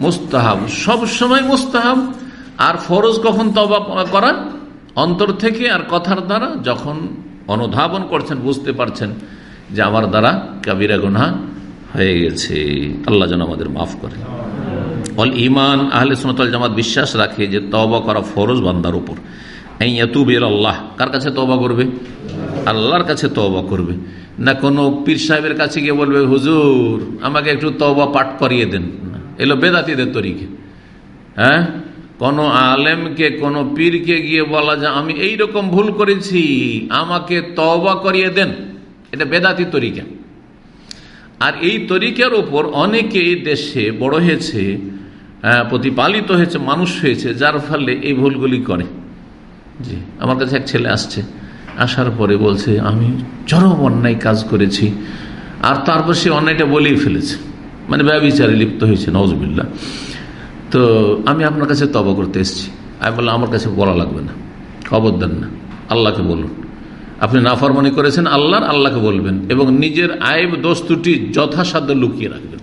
মুস্তাহাব। সব সময় মুস্তাহাব। আর ফরজ কখন তবা করা? অন্তর থেকে আর কথার দ্বারা যখন অনুধাবন করছেন, বুঝতে পারছেন যে আমার দ্বারা কাবিরা গুনা হয়ে গেছে। আল্লাহ যেন আমাদের মাফ করে। অল ইমান আহলে সোনতল জামাত বিশ্বাস রাখে যে তবা করা ফরজ বান্দার উপর। তুবের আল্লাহ কার কাছে তবা করবে? আল্লাহর কাছে তবা করবে। না কোনো পীর সাহেবের কাছে গিয়ে বলবে, হুজুর, আমাকে একটু তবা পাঠ করিয়ে দেন। এলো বেদাতিদের তরিকে। হ্যাঁ? কোনো আলেমকে, কোন পীরকে গিয়ে বলা যে, আমি এই রকম ভুল করেছি, আমাকে তবা করিয়ে দেন। এটা বেদাতি তরিকা। আর এই তরিকার ওপর অনেকে দেশে বড় হয়েছে প্রতিপালিত হয়েছে, মানুষ হয়েছে, যার ফলে এই ভুলগুলি করে। জি, আমার কাছে এক ছেলে আসছে, আসার পরে বলছে, আমি চরম অন্যায় কাজ করেছি। আর তারপর সে অন্যায়টা বলেই ফেলেছে। মানে ব্যবচারে লিপ্ত হয়েছে নজবিল্লা তো আমি আপনার কাছে তব করতে এসেছি। আমি বললাম, আমার কাছে বলা লাগবে না, খবর দেন না, আল্লাহকে বলুন। আপনি নাফরমানি করেছেন আল্লাহর, আল্লাহকে বলবেন এবং নিজের আয়ব দোস্তুটি যথাসাধ্য লুকিয়ে রাখবেন।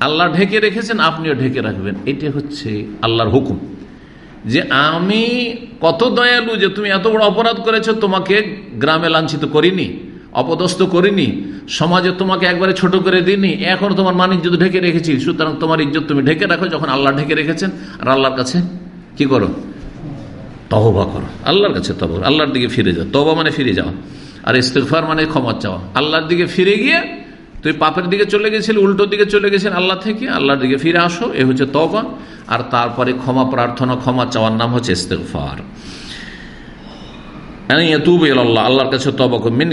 আল্লাহ ঢেকে রেখেছেন, আপনিও ঢেকে রাখবেন। এটি হচ্ছে আল্লাহর হুকুম। যে আমি কত দয়ালু যে তুমি এত বড় অপরাধ করেছ, তোমাকে গ্রামে লাঞ্ছিত করিনি, অপদস্থ করিনি, সমাজে তোমাকে একবারে ছোট করে দিইনি, এখন তোমার মান ইজ্জত ঢেকে রেখেছি, সুতরাং তোমার ইজ্জত তুমি ঢেকে রাখো, যখন আল্লাহ ঢেকে রেখেছেন, আর আল্লাহর কাছে কি করো? তহবা করো। আল্লাহর কাছে তব আল্লাহর দিকে ফিরে যাও। তবা মানে ফিরে যাওয়া। আর ইস্তেফার মানে ক্ষমা চাওয়া। আল্লাহর দিকে ফিরে গিয়ে তুই পাপের দিকে চলে গেছিল উল্টোর দিকে চলে গেছেন আল্লাহ থেকে, আল্লাহর দিকে ফিরে আসো, এ হচ্ছে তবা আর তারপরে ক্ষমা প্রার্থনা, ক্ষমা চাওয়ার নাম হচ্ছে ইস্তেফার আল্লাহর কাছে মিন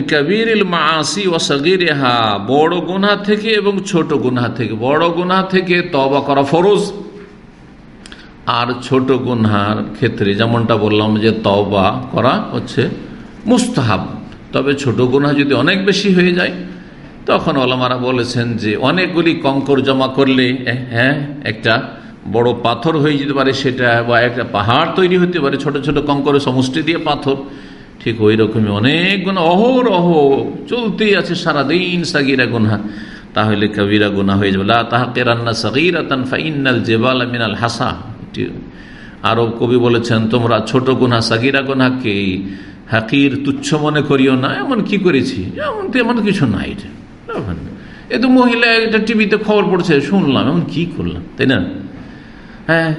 মাসি ও বড় থেকে এবং থেকে। বড় থেকে করা আর ছোট গুনহার ক্ষেত্রে যেমনটা বললাম যে তবা করা হচ্ছে মুস্তাহাব। তবে ছোট গুনা যদি অনেক বেশি হয়ে যায় তখন ওলামারা বলেছেন যে অনেকগুলি কঙ্কর জমা করলে হ্যাঁ একটা বড় পাথর হয়ে যেতে পারে সেটা, বা একটা পাহাড় তৈরি হতে পারে, ছোট ছোট কঙ্করের সমষ্টি দিয়ে পাথর। ঠিক ওই রকমই অনেক গুণা অহরহ চলতেই আছে সারাদিন সাগিরা গুনহা। তাহলে কবিরা গুনা হয়ে যাবে। তাহাকে রান্না সাগিরাতান ফাইনাল জেবাল মিনাল হাসা। আরও কবি বলেছেন, তোমরা ছোট গুনা সাগিরা গুনাকে হাকির তুচ্ছ মনে করিও না। এমন কি করেছি? এমন তো এমন কিছু না এটা এ তো মহিলা এটা টিভিতে খবর পড়ছে, শুনলাম। এমন কি করলাম, তাই না? হ্যাঁ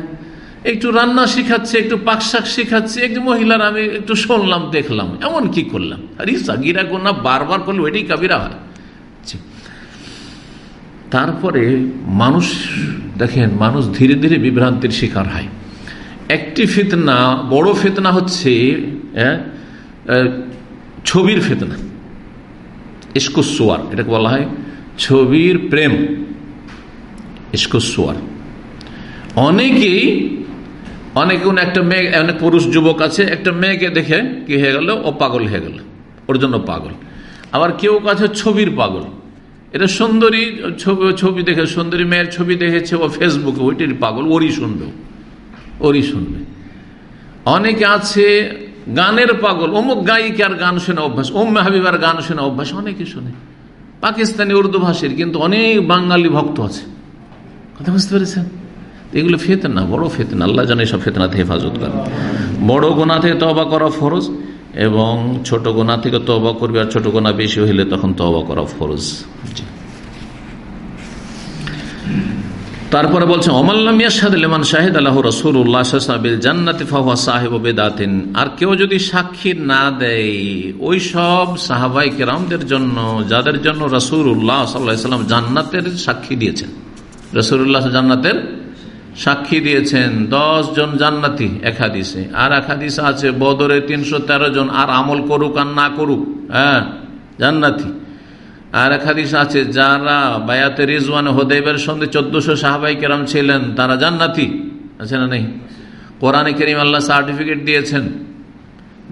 একটু রান্না শিখাচ্ছে, একটু পাক শাক শিখাচ্ছে একটু মহিলার আমি একটু শুনলাম, দেখলাম। এমন কি করলাম? আর সাগিরা গোনা বারবার করলে ওইটাই কাবিরা হয়। তারপরে মানুষ, দেখেন, মানুষ ধীরে ধীরে বিভ্রান্তির শিকার হয়। একটি ফেতনা, বড় ফেতনা হচ্ছে ছবির ফেতনা। ইস্কুসোয়ার এটাকে বলা হয় ছবির প্রেম। ইস্কুসোয়ার অনেকেই, অনেক একটা মেয়ে, অনেক পুরুষ যুবক আছে, একটা মেয়েকে দেখে কি হয়ে গেল? ও পাগল হয়ে গেল। ওর জন্য পাগল। আবার কেউ কাছে ছবির পাগল। এটা সুন্দরী, ছবি ছবি দেখে, সুন্দরী মেয়ের ছবি দেখেছে ও ফেসবুকে ওইটির পাগল, ওরই শুনবে ওরই শুনবে। অনেকে আছে গানের পাগল। অমুক গায়িকার গান শোনা অভ্যাস ওম হাবিবার গান শোনা অভ্যাস, অনেকে শোনে। পাকিস্তানি উর্দু ভাষীর কিন্তু অনেক বাঙালি ভক্ত আছে। কথা বুঝতে পেরেছেন? এগুলো ফেতনা, বড় ফেতনা। আল্লাহ জানে সব ফেতনাতে হেফাজত করে বড় গোনা থেকে তবা করা ফরজ এবং ছোট গোনা থেকে তবা করবে, আর ছোট গোনা বেশি হইলে তখন তবা করা ফরজ। তারপরে ফাহুয়া সাহেব আর কেউ যদি সাক্ষী না দেয়, ওই সব সাহাবাই কেরামদের জন্য, যাদের জন্য রসুল উল্লাহ সাল্লাম জান্নাতের সাক্ষী দিয়েছেন। রসুল্লাহ জান্নাতের সাক্ষী দিয়েছেন দশ জন জান্নাতি এক হাদিসে। আর এক হাদিসে আছে, বদরে তিনশো তেরো জন, আর আমল করুক আর না করুক হ্যাঁ জান্নাতি। আর এক হাদিস আছে, যারা বায়াতে রিজওয়ান হোদেবের সঙ্গে চোদ্দশো সাহাবাই কেরাম ছিলেন, তারা জান্নাতি, আছে না নেই? কোরআনে করিম আল্লাহ সার্টিফিকেট দিয়েছেন,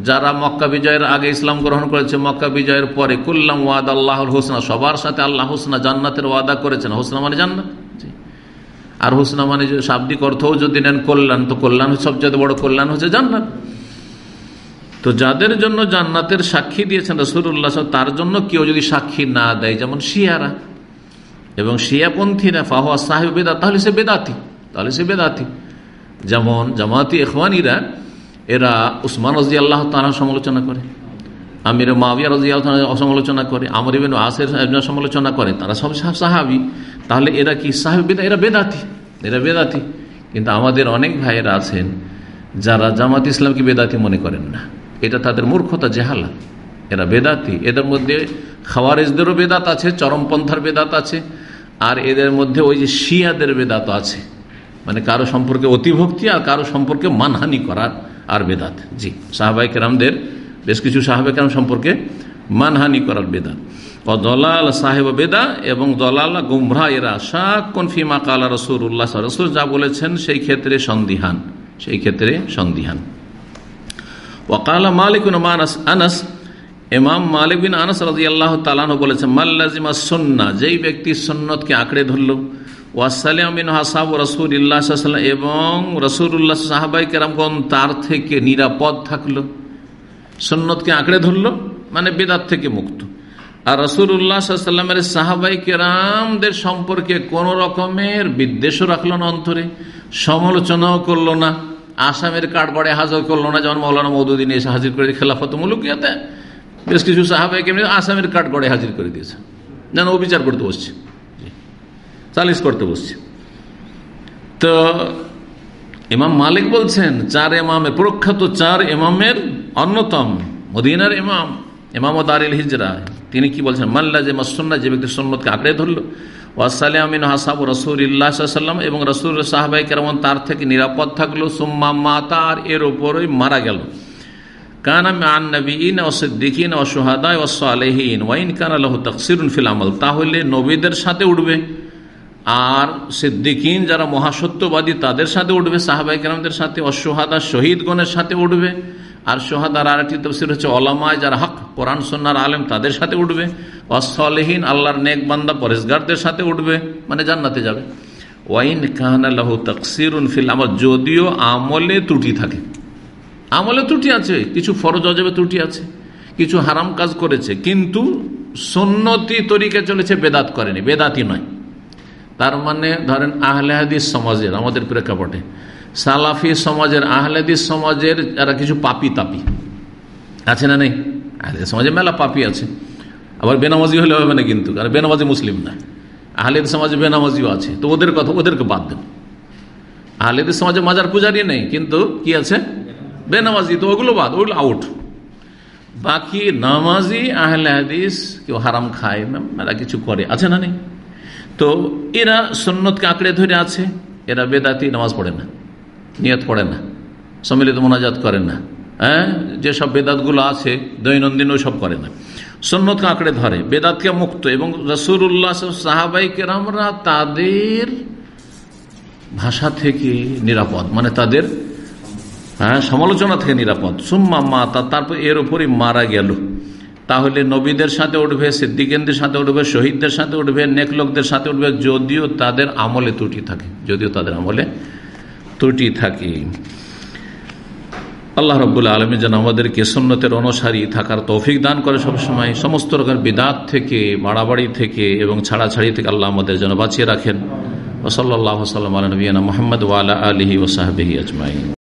যারা মক্কা বিজয়ের আগে ইসলাম গ্রহণ করেছে, মক্কা বিজয়ের পরে কুল্লাম ওয়াদ আল্লাহর হোসনা, সবার সাথে আল্লাহ হোসনা জান্নাতের ওয়াদা করেছেন। হোসনা মানে জান্নাত? আর হোসনা মানে শাব্দিক অর্থও যদি নেন কল্যাণ, তো কল্যাণ সবচেয়ে বড় কল্যাণ হচ্ছে জান্নাত। তো যাদের জন্য জান্নাতের সাক্ষী দিয়েছেন রসুল্লাহ তার জন্য কেউ যদি সাক্ষী না দেয়, যেমন শিয়ারা। এবং শিয়াপন্থীরা, ফাহুয়া সাহেব বেদা তাহলে সে বেদাতি, তাহলে সে বেদাতি। যেমন জামাতি এখওয়ানিরা এরা উসমান রাজি আল্লাহ তারা সমালোচনা করে, আমির মাবিয়া রাজি আল্লাহ সমালোচনা করে, আমর ইবেন আসের সমালোচনা করে, তারা সব সাহাবি। তাহলে এরা কি সাহেব বেদা, এরা বেদাতি এরা বেদাতি। কিন্তু আমাদের অনেক ভাইয়েরা আছেন যারা জামাত ইসলামকে বেদাতি মনে করেন না। এটা তাদের মূর্খতা, জেহালা। এরা বেদাতি। এদের মধ্যে খাওয়ারেজদেরও বেদাত আছে, চরমপন্থার বেদাত আছে, আর এদের মধ্যে ওই যে শিয়াদের বেদাত আছে। মানে কারও সম্পর্কে অতিভক্তি আর কারও সম্পর্কে মানহানি করার আর বেদাত। জি সাহাবাই কেরামদের, বেশ কিছু সাহাবাই কেরাম সম্পর্কে মানহানি করার বেদাত। ও দলাল সাহেব বেদা এবং দলাল গুমরা এরা শাক কনফিমা কালা রসুর উল্লাহ রসুল যা বলেছেন, সেই ক্ষেত্রে সন্দিহান। সেই ক্ষেত্রে সন্দিহান। ওয়াকালা মালিক আনাস আনাস এমাম মালিক বিন আনাস রাজি আল্লাহ তালান বলেছেন মাল্লাজিমা সন্না যেই ব্যক্তি সন্ন্যতকে আঁকড়ে ধরল। ওয়াসালামিন হাসাব রসুল ইল্লাহাম এবং রসুল্লাহ সাহাবাই কেরামগণ তার থেকে নিরাপদ থাকল। সন্ন্যতকে আঁকড়ে ধরল মানে বেদাত থেকে মুক্ত। আর রসুল্লাহামের সাহাবাই কেরামদের সম্পর্কে কোন রকমের বিদ্বেষও রাখল না অন্তরে, সমালোচনাও করল না। আসামের কাঠগড়ে হাজির করল না, যেমন মৌলানা মৌদুদ্দিন এসে হাজির করে খেলাফত মুলুকিয়াতে। বেশ কিছু সাহাবাই কেমনি আসামের কাঠগড়ে হাজির করে দিয়েছে। যেন অবিচার করতে বসছে। চালিশ করতে বসছে। তো ইমাম মালিক বলছেন, চার এমামের প্রখ্যাত চার এমামের অন্যতম মদিনার ইমাম ইমাম দারিল হিজরা। তিনি কি বলছেন? মাল্লা যে মসন্না যে ব্যক্তি সন্ন্যতকে আঁকড়ে ধরলো ওয়াসালামিন হাসাব রসুল ইল্লাহাম এবং রসুল সাহাবাই কেমন তার থেকে নিরাপদ থাকল, সুম্মা মা তার, এর ওপরই মারা গেল। তাহলে নবীদের সাথে উঠবে আর সিদ্দিকিন যারা মহাসত্যবাদী তাদের সাথে উঠবে সাহাবাই কেরামদের সাথে অসহাদা শহীদগণের সাথে উঠবে। আর সোহাদার আর একটি তফসির হচ্ছে অলামায় যারা হক, কোরআন সন্ন্যার আলেম, তাদের সাথে উঠবে। অসলহীন আল্লাহর নেক বান্দা, পরেশগারদের সাথে উঠবে মানে জান্নাতে যাবে। ওয়াইন কাহানা লাহু তকসিরুন ফিল আমল, যদিও আমলে ত্রুটি থাকে। আমলে ত্রুটি আছে, কিছু ফরজ অজবে ত্রুটি আছে, কিছু হারাম কাজ করেছে, কিন্তু সন্নতি তরিকে চলেছে, বেদাত করেনি বেদাতি নয়। তার মানে ধরেন আহলে হাদিস সমাজের, আমাদের প্রেক্ষাপটে সালাফি সমাজের আহলে হাদিস সমাজের যারা কিছু পাপি তাপি। আছে না নেই? আহলে সমাজে মেলা পাপি আছে। আবার বেনামাজি হলে হবে না কিন্তু, কারণ বেনামাজি মুসলিম না। আহলেদ সমাজে বেনামাজিও আছে, তো ওদের কথা ওদেরকে বাদ দেন। আহলেদের সমাজে মাজার পূজারি নেই, কিন্তু কি আছে? বেনামাজি, তো ওগুলো বাদ, ওগুলো আউট বাকি নামাজি আহলে হাদিস কেউ হারাম খায় মেলা কিছু করে, আছে না নেই? তো এরা সন্ন্যতকে আঁকড়ে ধরে আছে, এরা বেদাতি, নামাজ পড়ে না। নিয়ত পড়ে না, সম্মিলিত মোনাজাত করে না হ্যাঁ? যেসব বেদাতগুলো আছে, দৈনন্দিন সব করে না। সন্ন্যতকে আঁকড়ে ধরে, বেদাতকে মুক্ত, এবং রসুল্লাহ সাহাবাই কেরামরা তাদের ভাষা থেকে নিরাপদ মানে তাদের হ্যাঁ সমালোচনা থেকে নিরাপদ। সুম্মা মাতা, তারপর এর উপরই মারা গেল। তাহলে নবীদের সাথে উঠবে, সিদ্দিকেনদের সাথে উঠবে, শহীদদের সাথে উঠবে, নেকলোকদের সাথে উঠবে, যদিও তাদের আমলে ত্রুটি থাকে, যদিও তাদের আমলে ত্রুটি থাকে। আল্লাহ রব্বুল্লা আলমী যেন আমাদেরকে সন্ন্যতের অনুসারী থাকার তৌফিক দান করে সবসময়। সমস্ত রকম বিদাত থেকে, বাড়াবাড়ি থেকে এবং ছাড়াছাড়ি থেকে আল্লাহ আমাদের যেন বাঁচিয়ে রাখেন। ওসল্লাহ সাল্লাম আলনবীনা মোহাম্মদ ওয়ালা আলহি ওসাহাবিহি আজমাইন।